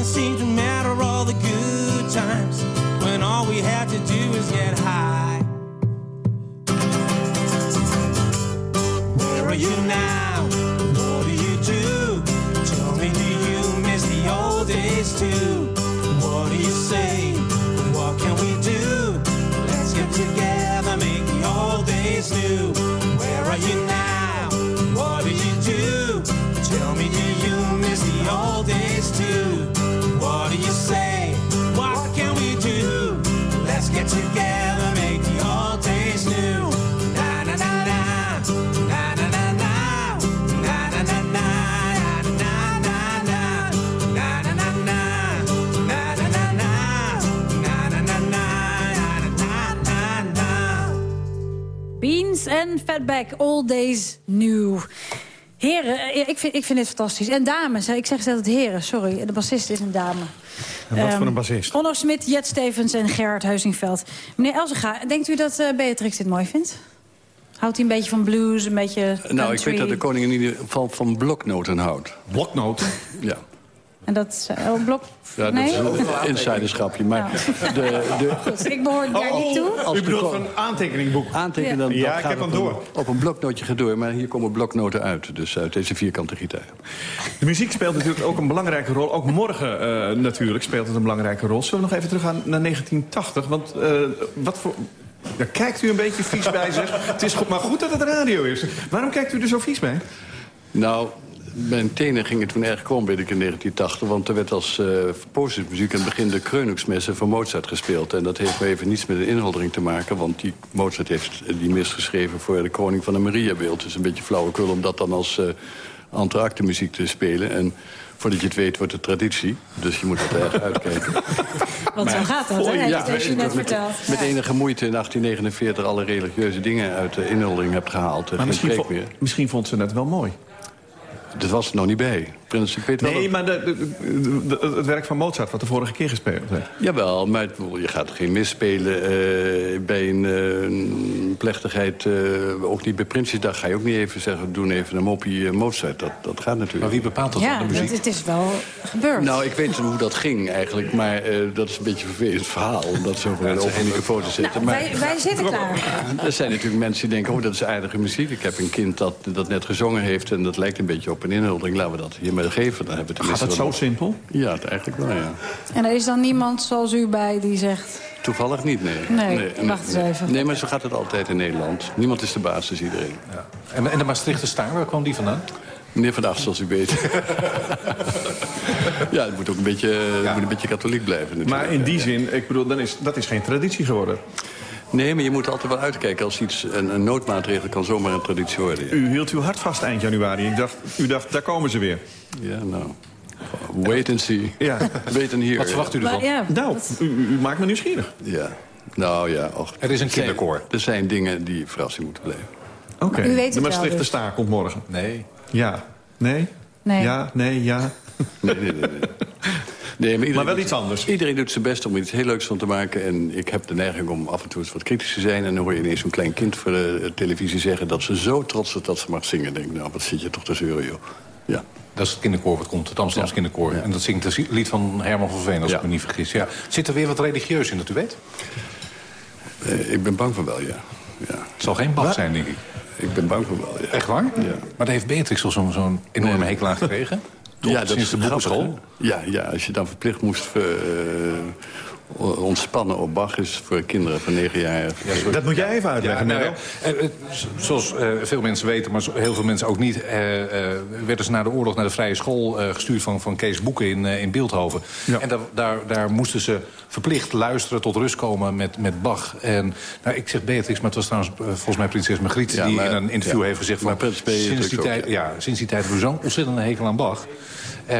Nothing seemed to matter, all the good times. When all we had to do Fatback, all days new. Heren, ik vind, ik vind dit fantastisch. En dames, hè, ik zeg altijd heren, sorry. De bassist is een dame. En wat voor een Ehm, bassist? Onno Smit, Jet Stevens en Gerard Heusingveld. Meneer Elzega, denkt u dat eh, Beatrix dit mooi vindt? Houdt hij een beetje van blues, een beetje country? Nou, ik weet dat de koning in ieder geval van bloknoten houdt. Bloknoten? Ja. En dat is eh, oh, blok... Ja, nee? dat is een insiderschapje. Maar de, de, [LAUGHS] Goed, ik behoor daar niet toe. als U bedoelt een aantekeningboek? aantekenen, dan, Ja, dan ik heb het hem op door. een- Op een bloknootje gaat door, maar hier komen bloknoten uit. Dus uit deze vierkante gitaar. De muziek speelt natuurlijk ook een belangrijke rol. Ook morgen eh, natuurlijk speelt het een belangrijke rol. Zullen we nog even teruggaan naar 1980? Want eh, wat voor... Daar kijkt u een beetje vies bij, zeg. Het is goed, maar goed dat het radio is. Waarom kijkt u er zo vies bij? Nou, mijn tenen gingen toen erg krom, weet ik, in 1980. Want er werd als uh, muziek aan het begin de Kreunungsmessen van Mozart gespeeld. En dat heeft maar even niets met de inholdering te maken. Want die, Mozart heeft die mis geschreven voor de koning van de Mariabeeld. Is een beetje flauwekul om dat dan als uh, entracte muziek te spelen. En voordat je het weet wordt het traditie. Dus je moet er erg [LAUGHS] uitkijken. Want zo gaat dat, hè? Ja, je het je net met, verteld. met enige moeite in 1849 alle religieuze dingen uit de inholdering hebt gehaald. Maar misschien, vo- meer. misschien vond ze het wel mooi. Dat was er nog niet bij. Prins, ik weet wel Nee, maar de, de- de- het werk van Mozart, wat de vorige keer gespeeld werd. Jawel, maar het- je gaat geen mis spelen eh, bij een, eh, plechtigheid. eh, ook niet bij Prinsjesdag ga je ook niet even zeggen... doen even een moppie eh, Mozart. Dat, dat gaat natuurlijk. Maar wie bepaalt dat Ja, dan, de muziek? dat, het is wel gebeurd. Nou, ik weet hoe dat ging eigenlijk, maar eh, dat is een beetje een vervelend verhaal... om dat zo open microfoon te zetten. maar wij, wij zitten klaar. er zijn natuurlijk mensen die denken, oh, dat is aardige muziek. Ik heb een kind dat, dat net gezongen heeft en dat lijkt een beetje op een inhouding. Laten we dat hiermee geven. Dan hebben we Gaat het zo simpel? Ja, het eigenlijk wel, ja. En er is dan niemand zoals u bij die zegt... Toevallig niet, nee. Nee, wacht eens even. Nee, maar zo gaat het altijd in Nederland. Niemand is de baas, dus iedereen. En, en de Maastrichter Staar, waar kwam die vandaan? Meneer Van Acht, zoals u weet. [LAUGHS] ja, het moet ook een beetje, moet een beetje katholiek blijven natuurlijk. Maar in die zin, ik bedoel, dan is, dat is geen traditie geworden. Nee, maar je moet altijd wel uitkijken. Als iets, een, een noodmaatregel kan zomaar een traditie worden. ja. U hield uw hart vast eind januari. Ik dacht, u dacht, daar komen ze weer. Ja, nou. Wait and see. Ja. Wait and hear. Wat verwacht u Maar ervan? ja, Nou, u, maakt me nieuwsgierig. Ja. Nou ja, och. Er is een Er zijn- kinderkoor. Er zijn dingen die verrassing moeten blijven. Oké. U weet het De Maastrichter dus. Staar komt morgen. Nee. Ja. Nee? Nee. Ja, nee, ja. [LAUGHS] Nee, nee, nee. nee. Nee, maar, wel iets anders. Iedereen doet zijn best om er iets heel leuks van te maken. En ik heb de neiging om af en toe eens wat kritisch te zijn. En dan hoor je ineens zo'n klein kind voor de televisie zeggen... dat ze zo trots is dat ze mag zingen. Denk, nou, wat zit je toch te zeuren, joh. Ja. Dat is het kinderkoor wat komt, het Amsterdamse Ja. kinderkoor. En dat zingt het lied van Herman van Veen, als Ja. ik me niet vergis. Ja. Zit er weer wat religieus in, dat u weet? Eh, ik ben bang voor wel, ja. ja. Het zal geen Bach zijn, denk ik. Ik ben bang voor wel, ja. Echt waar? Ja. Maar daar heeft Beatrix al zo'n enorme Nee. hekel aan gekregen? Ja, dat Sinds is de boekenschool? Ja, ja, als je dan verplicht moest eh, ontspannen op Bach... is voor kinderen van negen jaar... Dat moet jij even uitleggen, nou ja, eh, eh, zoals eh, veel mensen weten, maar heel veel mensen ook niet... eh, eh, werden ze na de oorlog naar de vrije school eh, gestuurd van, van Kees Boeken in, eh, in Beeldhoven. En daar, daar, daar moesten ze verplicht luisteren, tot rust komen met, met Bach. En nou, ik zeg Beatrix, maar het was trouwens eh, volgens mij prinses Margriet... Ja, die maar- in een interview ja. heeft gezegd van... Sinds, die ook, tijd, ja. ja, sinds die tijd hebben we zo'n ontzettende hekel aan Bach. Eh,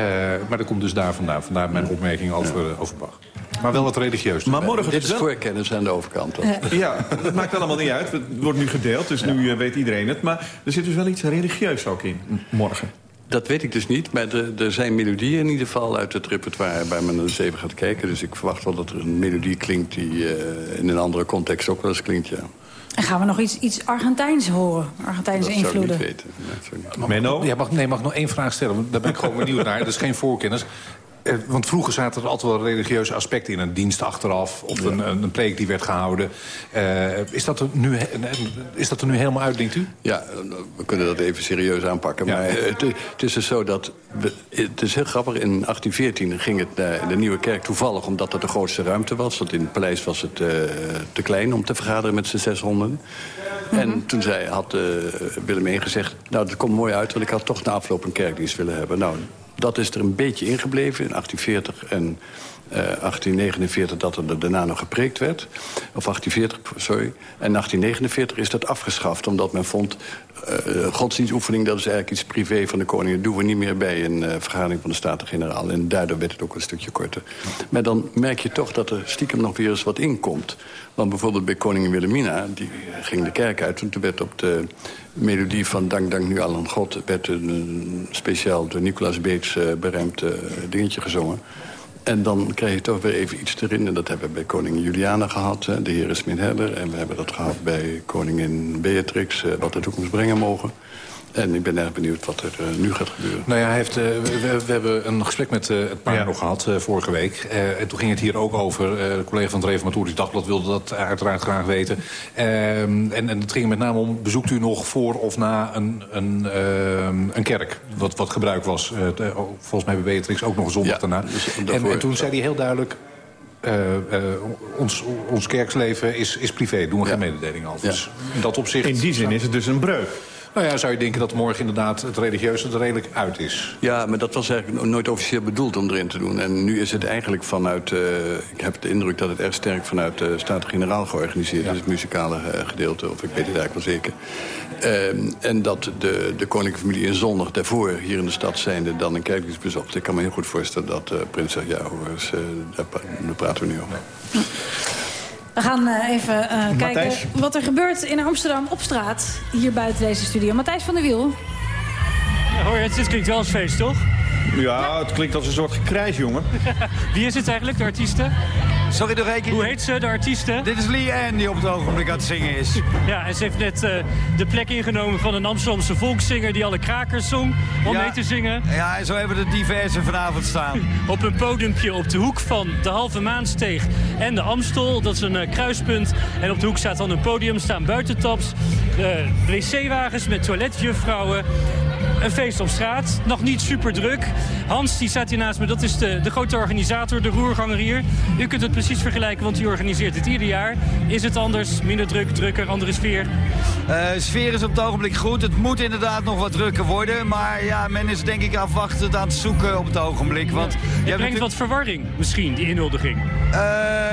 maar dat komt dus daar vandaan. Vandaar mijn opmerking over, eh, over Bach. Maar wel wat religieus. Maar morgen Dit dus is wel... voorkennis aan de overkant. dan. Ja, dat maakt allemaal niet uit. Het wordt nu gedeeld, dus nu eh, weet iedereen het. Maar er zit dus wel iets religieus ook in, morgen. Dat weet ik dus niet, maar er, er zijn melodieën in ieder geval uit het repertoire... waar men eens even gaat kijken. Dus ik verwacht wel dat er een melodie klinkt die eh, in een andere context ook wel eens klinkt, ja. En gaan we nog iets, iets Argentijns horen? Argentijnse Dat zou ik invloeden. niet weten. Nee, dat zou ik niet- Mag- Menno? Ja, mag, nee, mag ik nog één vraag stellen? Want Daar ben ik gewoon benieuwd naar. Dat is geen voorkennis. Eh, want vroeger zaten er altijd wel religieuze aspecten in. Een dienst achteraf of een, een, een preek die werd gehouden. Eh, is, dat er nu, is dat er nu helemaal uit, denkt u? Ja, we kunnen dat even serieus aanpakken. Ja. Maar het, het is dus zo dat... we- het is heel grappig, in 1814 ging het naar de Nieuwe Kerk toevallig... omdat dat de grootste ruimte was. Want in het paleis was het eh, te klein om te vergaderen met z'n 600. En toen zei, had eh, Willem I gezegd... nou, dat komt mooi uit, want ik had toch na afloop een kerkdienst willen hebben. Nou, dat is er een beetje ingebleven in 1840 en... eh, 1849 dat er daarna nog gepreekt werd. Of 1840, sorry. En 1849 is dat afgeschaft, omdat men vond... eh, godsdienstoefening, dat is eigenlijk iets privé van de koning. Dat doen we niet meer bij een eh, vergadering van de Staten-Generaal. En daardoor werd het ook een stukje korter. Maar dan merk je toch dat er stiekem nog weer eens wat inkomt. Want bijvoorbeeld bij koningin Wilhelmina, die ging de kerk uit... en toen werd op de melodie van Dank, Dank nu al aan God... werd een speciaal door Nicolaas Beets eh, beremd eh, dingetje gezongen. En dan krijg je toch weer even iets erin. En dat hebben we bij koningin Juliana gehad, de heren Smit-Heller. En we hebben dat gehad bij koningin Beatrix, eh, wat de toekomst brengen mogen. En ik ben erg benieuwd wat er eh, nu gaat gebeuren. Nou ja, hij heeft, eh, we, we hebben een gesprek met eh, het paar nog gehad eh, vorige week. Eh, en toen ging het hier ook over. eh, de collega van het Reformatorisch Dagblad wilde dat uiteraard graag weten. Ehm, en, en het ging met name om, bezoekt u nog voor of na een, een, ehm, een kerk? Wat, wat gebruik was. Eh, oh, volgens mij bij Beatrix ook nog een zondag daarna. en, daarvoor- en toen zei hij heel duidelijk... eh, eh, ons, ons kerksleven is, is privé, doen we geen mededeling over. Dus in dat opzicht... In die zin is het dus een breuk. Nou ja, zou je denken dat morgen inderdaad het religieuze er redelijk uit is. Ja, maar dat was eigenlijk nooit officieel bedoeld om erin te doen. En nu is het eigenlijk vanuit... eh, ik heb de indruk dat het erg sterk vanuit de Staten-Generaal georganiseerd is. Het muzikale eh, gedeelte, of ik weet het eigenlijk wel zeker. Ehm, en dat de, de koninklijke familie een zondag daarvoor hier in de stad zijnde... dan een kerkdienst bezocht. Ik kan me heel goed voorstellen dat eh, prins zegt... ja, hoor eens, eh, daar, pra- daar praten we nu over. We gaan eh, even eh, kijken wat er gebeurt in Amsterdam op straat. Hier buiten deze studio. Matthijs van der Wiel. Ja, hoor, het, dit klinkt wel als feest, toch? Ja, het klinkt als een soort gekrijs, jongen. [LAUGHS] Wie is het eigenlijk, de artiesten? Sorry, één keer. Hoe heet ze, de artiesten? Dit is Lee Ann die op het ogenblik aan het zingen is. Ja, en ze heeft net eh, de plek ingenomen van een Amsterdamse volkszanger... die alle krakers zong om Ja. mee te zingen. Ja, en zo hebben we er diverse vanavond staan. [LAUGHS] Op een podiumpje op de hoek van de Halve Maansteeg en de Amstel. Dat is een eh, kruispunt. En op de hoek staat dan een podium, staan buitentaps. eh, wc-wagens met toiletjuffrouwen. Een feest op straat, nog niet super druk. Hans die staat hier naast me, dat is de, de grote organisator, de roerganger hier. U kunt het precies vergelijken, want u organiseert het ieder jaar. Is het anders, minder druk, drukker, andere sfeer? Eh, sfeer is op het ogenblik goed. Het moet inderdaad nog wat drukker worden. Maar ja, men is denk ik afwachtend aan het zoeken op het ogenblik. Want je Het hebt brengt wat verwarring, misschien, die inhuldiging. Eh,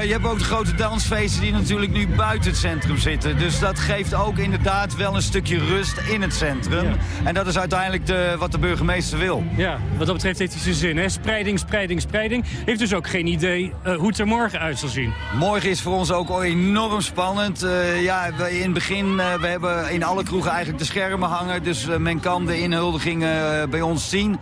je hebt ook de grote dansfeesten die natuurlijk nu buiten het centrum zitten. Dus dat geeft ook inderdaad wel een stukje rust in het centrum. En dat is uiteindelijk de, wat de burgemeester wil. Ja, wat dat betreft heeft hij zijn zin. Hè? Spreiding, spreiding, spreiding. Heeft dus ook geen idee eh, hoe het er morgen uit zal zien. Morgen is voor ons ook al enorm spannend. Eh, ja, in het begin, eh, we hebben in alle kroegen eigenlijk de schermen hangen. Dus men kan de inhuldigingen bij ons zien.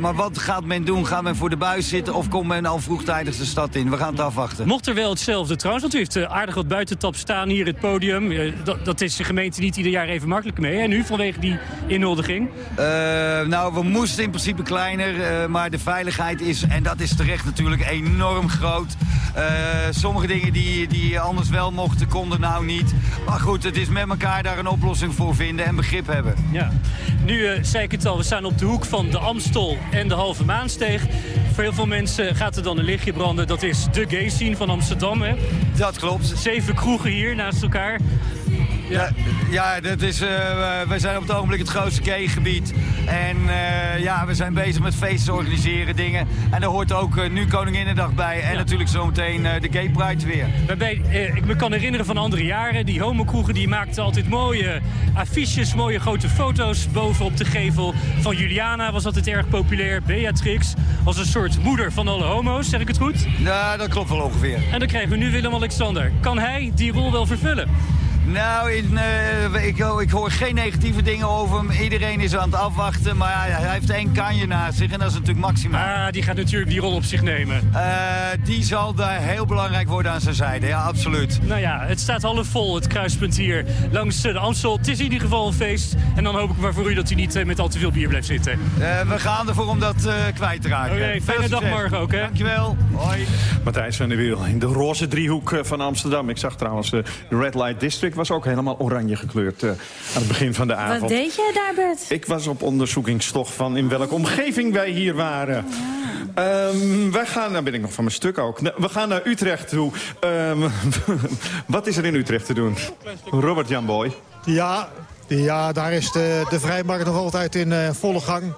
Maar wat gaat men doen? Gaat men voor de buis zitten of komt men al vroegtijdig de stad in? We gaan het afwachten. Mocht er wel hetzelfde trouwens, want u heeft aardig wat buitentap staan hier het podium. Dat, dat is de gemeente niet ieder jaar even makkelijk mee. En nu vanwege die inhuldiging? Eh, nou, we moesten in principe kleiner, eh, maar de veiligheid is, en dat is terecht natuurlijk, enorm groot. Eh, sommige dingen die, die anders wel mochten, konden nou niet. Maar goed, het is met elkaar daar een oplossing voor vinden en begrip hebben. Ja. Nu zei ik het al, we staan op de hoek van de Amstel en de Halve Maansteeg. Voor heel veel mensen gaat er dan een lichtje branden. Dat is de gay scene van Amsterdam, hè? Dat klopt. Zeven kroegen hier naast elkaar. Ja, ja dat is, eh, we zijn op het ogenblik het grootste gay-gebied. En eh, ja, we zijn bezig met feesten organiseren, dingen. En daar hoort ook eh, nu Koninginnedag bij. En natuurlijk zometeen de Gay Pride weer. Waarbij, ik me kan herinneren van andere jaren, die homokroegen die maakten altijd mooie affiches, mooie grote foto's boven op de gevel. Van Juliana was altijd erg populair, Beatrix als een soort moeder van alle homo's, zeg ik het goed? Ja, dat klopt wel ongeveer. En dan krijgen we nu Willem-Alexander. Kan hij die rol wel vervullen? Nou, in, eh, ik, ik hoor geen negatieve dingen over hem. Iedereen is aan het afwachten, maar ja, hij heeft één kanje naast zich en dat is natuurlijk maximaal. Ah, die gaat natuurlijk die rol op zich nemen. Eh, die zal daar heel belangrijk worden aan zijn zijde, ja, absoluut. Nou ja, het staat half vol, het kruispunt hier langs eh, de Amstel. Het is in ieder geval een feest. En dan hoop ik maar voor u dat u niet met al te veel bier blijft zitten. Eh, we gaan ervoor om dat eh, kwijt te raken. Oké, fijne dag morgen ook, hè? Dankjewel. Hoi. Matthijs van der Wiel in de roze driehoek eh, van Amsterdam. Ik zag trouwens, de Red Light District was ook helemaal oranje gekleurd eh, aan het begin van de avond. Wat deed jij daar, Bert? Ik was op onderzoekingstocht van in welke omgeving wij hier waren. Ehm, wij gaan, nou ben ik nog van mijn stuk ook. We gaan naar Utrecht toe. Ehm, [LAUGHS] wat is er in Utrecht te doen? Robert Jan Boy. Ja, ja, daar is de, de vrijmarkt nog altijd in eh, volle gang.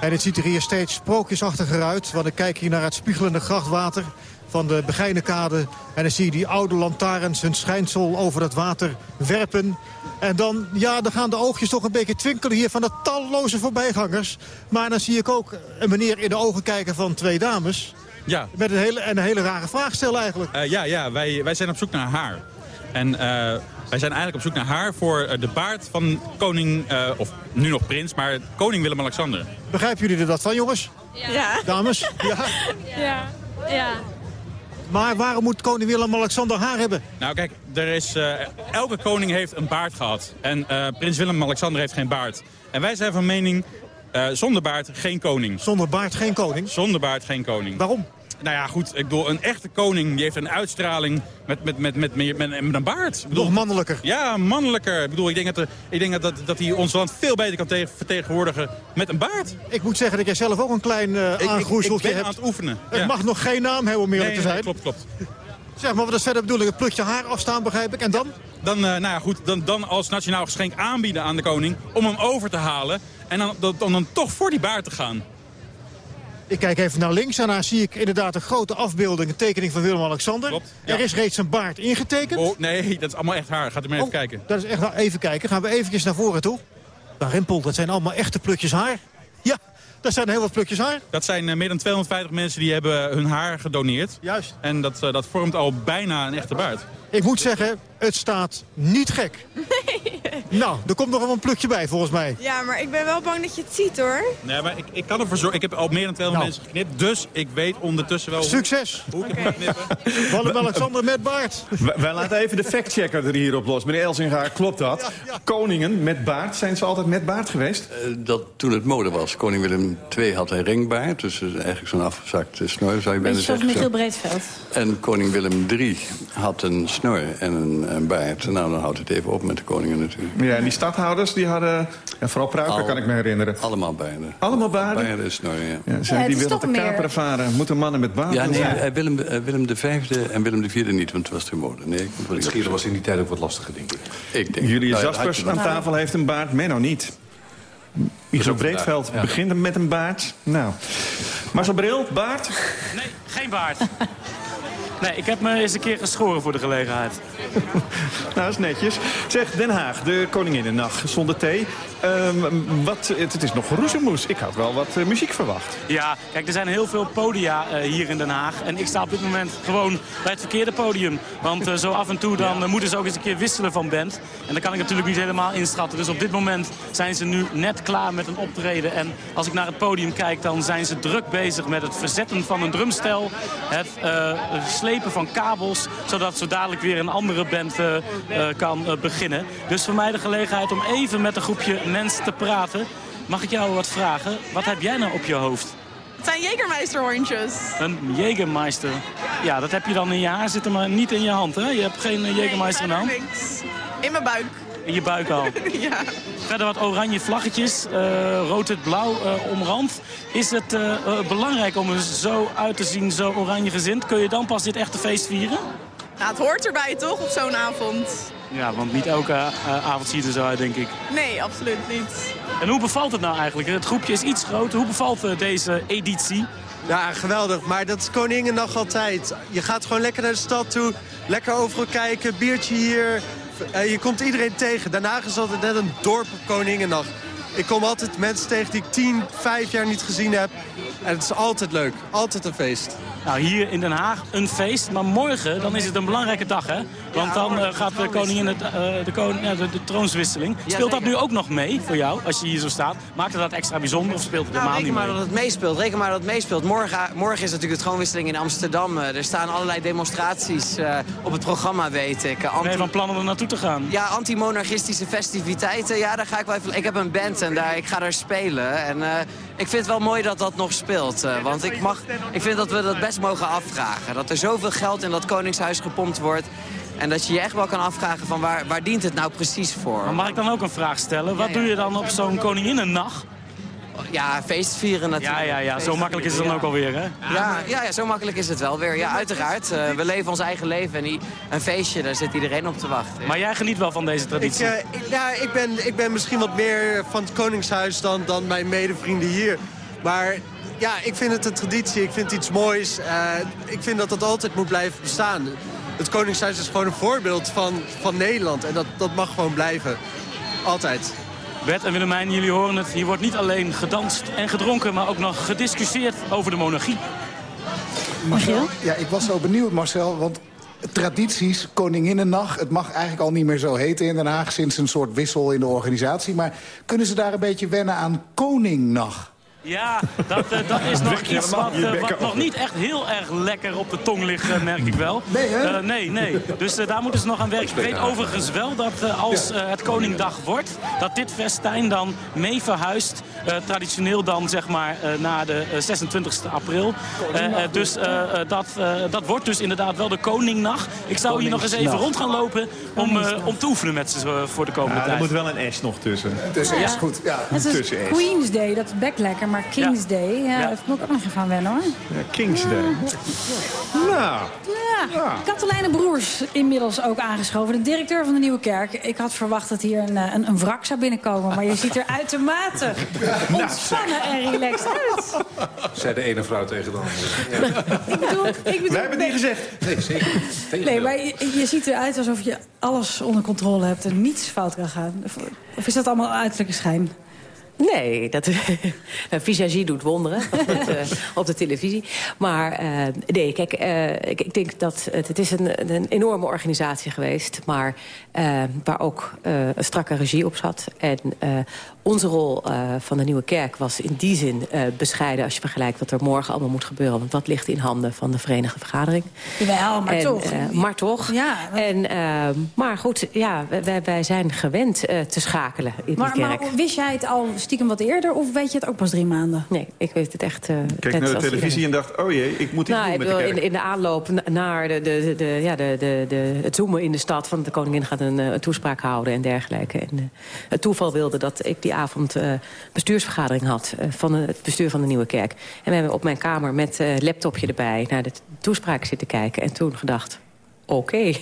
En het ziet er hier steeds sprookjesachtiger uit. Want ik kijk hier naar het spiegelende grachtwater van de Begijnenkade. En dan zie je die oude lantaarns hun schijnsel over dat water werpen. En dan, ja, dan gaan de oogjes toch een beetje twinkelen hier van de talloze voorbijgangers. Maar dan zie ik ook een meneer in de ogen kijken van twee dames. Ja. Met een hele, en een hele rare vraag stellen eigenlijk. Eh, ja, ja wij, wij zijn op zoek naar haar. En eh, wij zijn eigenlijk op zoek naar haar voor eh, de baard van koning, eh, of nu nog prins, maar koning Willem-Alexander. Begrijpen jullie er dat van, jongens? Ja. Dames? [LAUGHS] Ja. Ja. Ja. Maar waarom moet koning Willem-Alexander haar hebben? Nou kijk, er is, eh, elke koning heeft een baard gehad. En eh, prins Willem-Alexander heeft geen baard. En wij zijn van mening, eh, zonder baard geen koning. Zonder baard geen koning? Zonder baard geen koning. Waarom? Nou ja, goed, ik bedoel, een echte koning die heeft een uitstraling met, met, met, met, met, met, een baard. Bedoel, Nog mannelijker? Ja, mannelijker. Ik bedoel, ik denk dat, ik denk dat, dat hij ons land veel beter kan tegen- vertegenwoordigen met een baard. Ik moet zeggen dat jij zelf ook een klein Ik- ik ben hebt. aan het oefenen. Het ja. mag nog geen naam hebben om eerlijk Nee, te nee, zijn. klopt, klopt. Zeg maar, wat is verder de bedoeling? Een plukje haar afstaan, begrijp ik. En dan? Dan, eh, nou ja, goed, dan, dan als nationaal geschenk aanbieden aan de koning om hem over te halen. En dan, dan, dan toch voor die baard te gaan. Ik kijk even naar links en daar zie ik inderdaad een grote afbeelding, een tekening van Willem-Alexander. ja. Er is reeds een baard ingetekend. Oh, nee, dat is allemaal echt haar. Gaat u maar even Oh, kijken. Dat is echt, nou, even kijken. Gaan we eventjes naar voren toe. Daar rimpel, dat zijn allemaal echte plukjes haar. Ja, dat zijn heel wat plukjes haar. Dat zijn eh, meer dan 250 mensen die hebben hun haar gedoneerd. Juist. En dat, eh, dat vormt al bijna een echte baard. Ik moet zeggen, het staat niet gek. Nou, er komt nog wel een plukje bij volgens mij. Ja, maar ik ben wel bang dat je het ziet hoor. Nee, maar ik, ik kan ervoor zorgen. Ik heb al meer dan 200 mensen geknipt. Dus ik weet ondertussen wel... hoe- Succes! Hoe ik het moet knippen. [LAUGHS] Willem-Alexander met baard. Wij, wij laten even de factchecker er hierop los. Meneer Elzinga, klopt dat? Koningen met baard, zijn ze altijd met baard geweest? Eh, dat toen het mode was. Koning Willem II had een ringbaard. Dus eigenlijk zo'n afgezakte snor, zou je bijna Beetje zoals. Michiel. Breedveld. En koning Willem III had een snor en een, een baard. Nou, dan houdt het even op met de koningen natuurlijk. Ja, en die stadhouders, die hadden... En vooral pruiken, Al- kan ik me herinneren. Allemaal baarden. Allemaal baarden? Baarden en snor, ja. Ja, ze- Ja, het die willen te kaperen varen. Moeten mannen met baard Ja, nee, zijn? eh, Willem, eh, Willem V en Willem IV niet, want het was geen mode. Nee, scheren was in die tijd ook wat lastiger, denk ik. Ik denk. Julius Nou ja, Jaspers aan tafel heeft een baard, Menno niet. Ook Breedveld ja. begint met een baard. Nou, Marcel Bril, baard? Nee, geen baard. Nee, ik heb me eens een keer geschoren voor de gelegenheid. [LAUGHS] Nou, dat is netjes. Zeg, Den Haag, de Koninginnennacht zonder thee. Ehm, wat, het, het is nog roezemoes. Ik had wel wat eh, muziek verwacht. Ja, kijk, er zijn heel veel podia eh, hier in Den Haag. En ik sta op dit moment gewoon bij het verkeerde podium. Want eh, zo af en toe dan moeten ze ook eens een keer wisselen van band. En dan kan ik natuurlijk niet helemaal inschatten. Dus op dit moment zijn ze nu net klaar met een optreden. En als ik naar het podium kijk, dan zijn ze druk bezig met het verzetten van een drumstel. Het eh, slepen van kabels, zodat zo dadelijk weer een andere band eh, eh, kan eh, beginnen. Dus voor mij de gelegenheid om even met een groepje mensen te praten. Mag ik jou wat vragen? Wat heb jij nou op je hoofd? Het zijn Jägermeister-hondjes. Een Jägermeister. Ja, dat heb je dan in je haar zitten, maar niet in je hand, hè? Je hebt geen Jägermeister in de hand? Niks. In mijn buik. In je buik al. [LAUGHS] ja. Verder wat oranje vlaggetjes, eh, rood, wit, blauw eh, omrand. Is het eh, belangrijk om er zo uit te zien, zo oranje gezind? Kun je dan pas dit echte feest vieren? Nou, het hoort erbij toch, op zo'n avond? Ja, want niet elke eh, avond ziet er zo uit, denk ik. Nee, absoluut niet. En hoe bevalt het nou eigenlijk? Het groepje is iets groter. Hoe bevalt deze editie? Ja, geweldig. Maar dat is Koningennacht altijd. Je gaat gewoon lekker naar de stad toe. Lekker overal kijken. Biertje hier. Eh, je komt iedereen tegen. Daarna is altijd net een dorp op Koningennacht. Ik kom altijd mensen tegen die ik 10, 5 jaar niet gezien heb. En het is altijd leuk. Altijd een feest. Nou, hier in Den Haag een feest, maar morgen dan is het een belangrijke dag, hè? Want dan eh, gaat de koningin het, eh, de, koning, ja, de, de troonswisseling. Speelt dat nu ook nog mee voor jou, als je hier zo staat? Maakt het dat extra bijzonder of speelt het Nou, helemaal reken niet maar mee? dat het meespeelt. Reken maar dat het meespeelt. Morgen, morgen is natuurlijk de troonwisseling in Amsterdam. Eh, Er staan allerlei demonstraties eh, op het programma, weet ik. Eh, Ben je van plan om er naartoe te gaan? Ja, anti-monarchistische festiviteiten. Ja, daar ga ik wel even... Ik heb een band en daar, ik ga daar spelen. En eh, ik vind het wel mooi dat dat nog speelt. eh, want ik, mag, ik vind dat we dat best mogen afvragen. Dat er zoveel geld in dat koningshuis gepompt wordt. En dat je je echt wel kan afvragen van waar, waar dient het nou precies voor? Maar mag ik dan ook een vraag stellen? Wat doe je dan op zo'n koninginnennacht? Ja, feest vieren natuurlijk. Ja, ja, ja. Zo makkelijk is het dan ook alweer, hè? Ja, ja, ja, zo makkelijk is het wel weer. Ja, uiteraard. Eh, we leven ons eigen leven en die- een feestje, daar zit iedereen op te wachten. Maar jij geniet wel van deze Ik, traditie? eh, ik- ja, ik, ben, ik ben misschien wat meer van het Koningshuis dan, dan mijn medevrienden hier. Maar ja, ik vind het een traditie. Ik vind het iets moois. Eh, ik vind dat dat altijd moet blijven bestaan. Het Koningshuis is gewoon een voorbeeld van, van Nederland. En dat, dat mag gewoon blijven. Altijd. Bert en Willemijn, jullie horen het. Hier wordt niet alleen gedanst en gedronken, maar ook nog gediscussieerd over de monarchie. Marcel? Ja, ik was zo benieuwd, Marcel, want tradities, Koninginnennacht... het mag eigenlijk al niet meer zo heten in Den Haag... sinds een soort wissel in de organisatie. Maar kunnen ze daar een beetje wennen aan Koningnacht? Ja, dat, eh, dat is [LAUGHS] nog iets wat, eh, wat nog niet echt heel erg lekker op de tong ligt, eh, merk ik wel. Nee, hè? Eh, nee, nee. Dus daar moeten ze nog aan werken. Ik weet overigens wel dat als het Koningdag wordt... dat dit festijn dan mee verhuist. eh, traditioneel dan, zeg maar, eh, na de eh, 26 april. Dus dat, eh, dat wordt dus inderdaad wel de Koningnacht. Ik zou hier nog eens even rond gaan lopen... om, eh, om te oefenen met ze voor de komende Ja, er tijd. moet wel een S nog tussen. Tussen Ja. is goed. Ja. Het is Tussen S. Queen's Day, dat is bek lekker, maar King's Day, ja, Ja. daar moet ik ook nog even aan wennen hoor. Ja, King's Day. Nou, Ja, Katelijne Broers inmiddels ook aangeschoven. De directeur van de Nieuwe Kerk. Ik had verwacht dat hier een, eh, een, een wrak zou binnenkomen. Maar je ziet er uitermate [LAUGHS] ontspannen en relaxed uit. Zei de ene vrouw tegen de andere. Ik bedoel, ik bedoel, wij hebben het niet gezegd. Nee, zeker niet. Nee, maar je, je ziet eruit alsof je alles onder controle hebt en niets fout kan gaan. Of, of is dat allemaal uiterlijke schijn? Nee, dat, [LAUGHS] visagie doet wonderen [LAUGHS] eh, op de televisie. Maar eh, nee, kijk, eh, ik, ik denk dat het, het is een, een enorme organisatie geweest... maar waar ook een strakke regie op zat. En onze rol eh, van de Nieuwe Kerk was in die zin eh, bescheiden... als je vergelijkt wat er morgen allemaal moet gebeuren. Want dat ligt in handen van de Verenigde Vergadering. Jawel, maar En, toch. eh, maar toch. Ja, En, eh, maar goed, ja, wij, wij zijn gewend eh, te schakelen in Maar, die kerk. maar wist jij het al stiekem wat eerder of weet je het ook pas drie maanden? Nee, ik weet het echt... eh, Kijk naar de televisie iedereen. en dacht, oh jee, ik moet iets Nou, doen ik met de kerk. in, in de aanloop na- naar de, de, de, ja, de, de, de, het zoomen in de stad... van de koningin gaat een, een toespraak houden en dergelijke. En, het toeval wilde dat ik die avond eh, bestuursvergadering had... eh, van het bestuur van de Nieuwe Kerk. En we hebben op mijn kamer met eh, laptopje erbij... naar de toespraak zitten kijken en toen gedacht... Oké, [LAUGHS]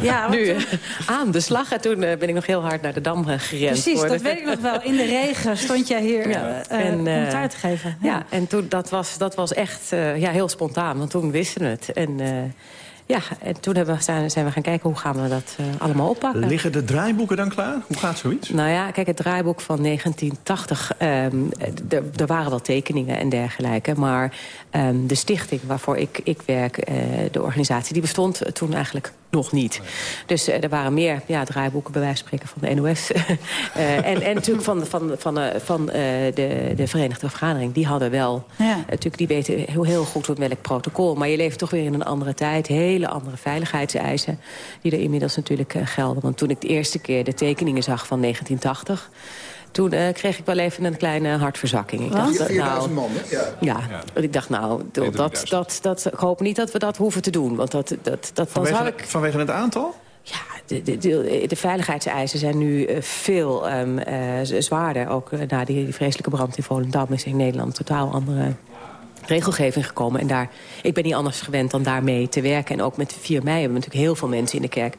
Ja, nu aan de slag. En toen ben ik nog heel hard naar de Dam gerend. Precies, dat weet ik nog wel. In de regen stond jij hier Ja, en, commentaar te geven. Ja, en toen, dat, was, dat was echt ja, heel spontaan, want toen wisten we het. En, ja, en toen hebben we, zijn, zijn we gaan kijken hoe gaan we dat eh, allemaal oppakken. Liggen de draaiboeken dan klaar? Hoe gaat zoiets? Nou ja, kijk, het draaiboek van 1980, ehm, er waren wel tekeningen en dergelijke. Maar ehm, de stichting waarvoor ik, ik werk, eh, de organisatie, die bestond toen eigenlijk nog niet. Dus eh, er waren meer ja, draaiboeken, bij wijze van spreken, van de NOS. [LAUGHS] Eh, en, en natuurlijk van, van, van, eh, van de, de Verenigde Vergadering. Die hadden wel, Ja. natuurlijk, die weten heel, heel goed hoe welk protocol. Maar je leeft toch weer in een andere tijd. Hele andere veiligheidseisen die er inmiddels natuurlijk gelden. Want toen ik de eerste keer de tekeningen zag van 1980... toen eh, kreeg ik wel even een kleine hartverzakking. Ik dacht, eh, 4000 man, hè? Ja. ja, ik dacht, nou, dat, dat, dat, dat, ik hoop niet dat we dat hoeven te doen. Want dat, dat, dat, dan Vanwege, zou ik vanwege het aantal? de, de, de, de veiligheidseisen zijn nu eh, veel ehm, eh, zwaarder. Ook na die, die vreselijke brand in Volendam is in Nederland een totaal andere regelgeving gekomen. En daar, ik ben niet anders gewend dan daarmee te werken. En ook met 4 mei hebben we natuurlijk heel veel mensen in de kerk.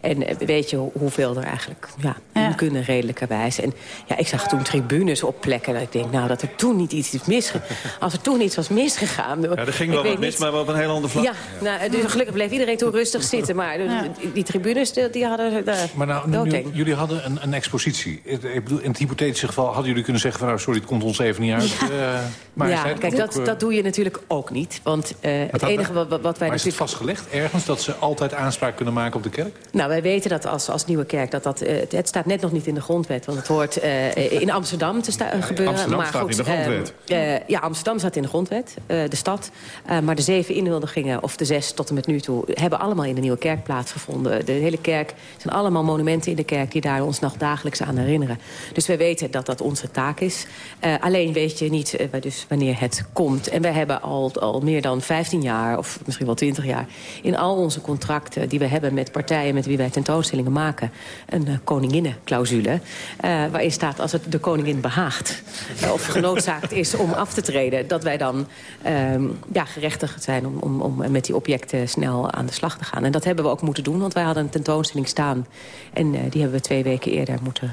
En eh, weet je hoe- hoeveel er eigenlijk ja, in kunnen redelijkerwijs. En ja, ik zag toen tribunes op plekken. Dat ik denk, nou, dat er toen niet iets is misgegaan. [LAUGHS] Als er toen iets was misgegaan... Ja, er ging wel wat mis, niet- maar wel op een heel ander vlak. ja, nou, dus gelukkig bleef iedereen toen rustig [LAUGHS] zitten. Maar de- die, die tribunes, die, hadden uh, Maar nou, nu- jullie hadden een, een expositie. Ik bedoel, in het hypothetische geval hadden jullie kunnen zeggen... van nou, sorry, het komt ons even niet uit. Eh, maar ja, kijk, ook, dat, eh, dat doe je natuurlijk ook niet. Want eh, het enige wat, wat wij Maar is het vastgelegd ergens dat ze altijd aanspraak kunnen maken op de kerk? Nou, wij weten dat als, als Nieuwe Kerk, dat dat, eh, het- staat net nog niet in de grondwet. Want het hoort eh, in Amsterdam te gebeuren. Amsterdam maar staat goed, in de grondwet. eh, eh, ja, Amsterdam staat in de grondwet, eh, de stad. Eh, maar de zeven inhuldigingen, of de zes tot en met nu toe... hebben allemaal in de Nieuwe Kerk plaatsgevonden. De hele kerk zijn allemaal monumenten in de kerk... die daar ons nog dagelijks aan herinneren. Dus wij weten dat dat onze taak is. Eh, alleen weet je niet eh, dus wanneer het komt. En wij hebben al, al meer dan 15 jaar, of misschien wel 20 jaar... in al onze contracten die we hebben met partijen... met wie wij tentoonstellingen maken... een eh, koninginnenclausule. eh, waarin staat als het de koningin behaagt... eh, of genoodzaakt is om af te treden... dat wij dan ehm, ja, gerechtigd zijn om, om, om met die objecten snel aan de slag te gaan. En dat hebben we ook moeten doen, want wij hadden een tentoonstelling staan... en die hebben we twee weken eerder moeten...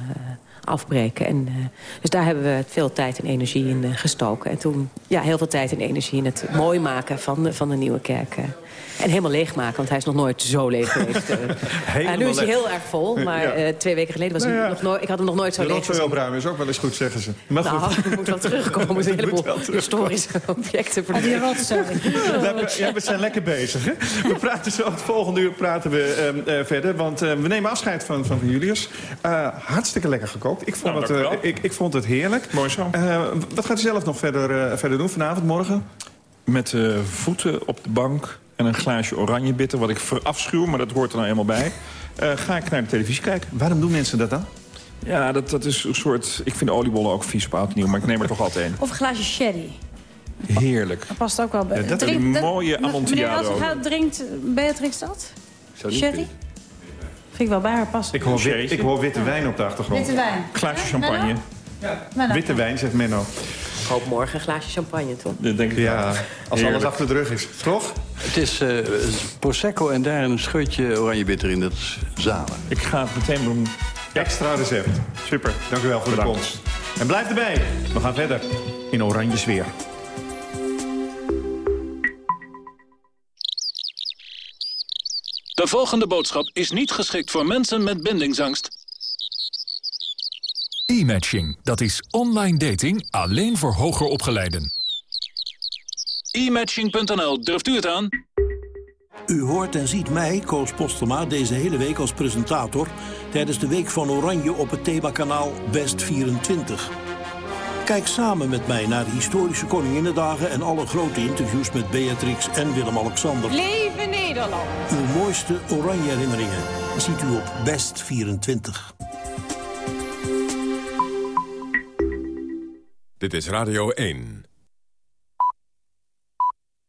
afbreken. En, dus daar hebben we veel tijd en energie in gestoken. En toen ja, heel veel tijd en energie in het mooi maken van van de nieuwe kerk. En helemaal leegmaken, want hij is nog nooit zo leeg geweest. [LAUGHS] eh. Helemaal Eh, nu is hij heel erg vol, maar Ja. eh, twee weken geleden was Nou hij nog nooit... Ik had hem nog nooit zo De leeg rotzooi gezien. opruimen is ook wel eens goed, zeggen ze. Maar Nou, goed. [LAUGHS] moet wel terugkomen. Een [LAUGHS] heleboel terugkomen. historische objecten. Oh, die rotzooi. Ja, we, ja, we zijn lekker bezig. Hè? We praten zo, het volgende uur praten we ehm, eh, verder. Want eh, we nemen afscheid van, van Julius. Eh, hartstikke lekker gekookt. ook. Ik vond, Nou, het, ik, ik vond het heerlijk. Mooi zo. Eh, wat gaat u zelf nog verder, eh, verder doen vanavond, morgen? Met eh, voeten op de bank en een glaasje oranje bitter... wat ik verafschuw, maar dat hoort er nou eenmaal bij... eh, ga ik naar de televisie kijken. Waarom doen mensen dat dan? Ja, dat, dat is een soort... Ik vind oliebollen ook vies op oud nieuw, maar ik neem er toch altijd een. Of een glaasje sherry. Heerlijk. Dat past ook wel bij. Ja, dat is een mooie Meneer Amontillado. Elsenga, drinkt Beatrix dat? Sherry? Vind ik wel bij haar passen. Ik hoor, wit- ik hoor witte wijn op de achtergrond. Witte wijn. Glaasje Ja, champagne. Menno? Witte wijn, zegt Menno. Ik hoop morgen een glaasje champagne, toch? Dat denk ik Ja, wel. als alles achter de rug is. Toch? Het is eh, Prosecco en daar een scheutje oranje bitter in. Dat is zalen. Ik ga het meteen doen. Extra recept. Super. Dank u wel voor Bedankt. de komst. En blijf erbij. We gaan verder in oranje sfeer. De volgende boodschap is niet geschikt voor mensen met bindingsangst. E-matching, dat is online dating alleen voor hoger opgeleiden. E-matching.nl, durft u het aan? U hoort en ziet mij, Koos Postema, deze hele week als presentator... tijdens de Week van Oranje op het themakanaal Best24. Kijk samen met mij naar de historische Koninginnedagen... en alle grote interviews met Beatrix en Willem-Alexander. Leven Nederland! Uw mooiste Oranje herinneringen ziet u op Best24. Dit is Radio 1.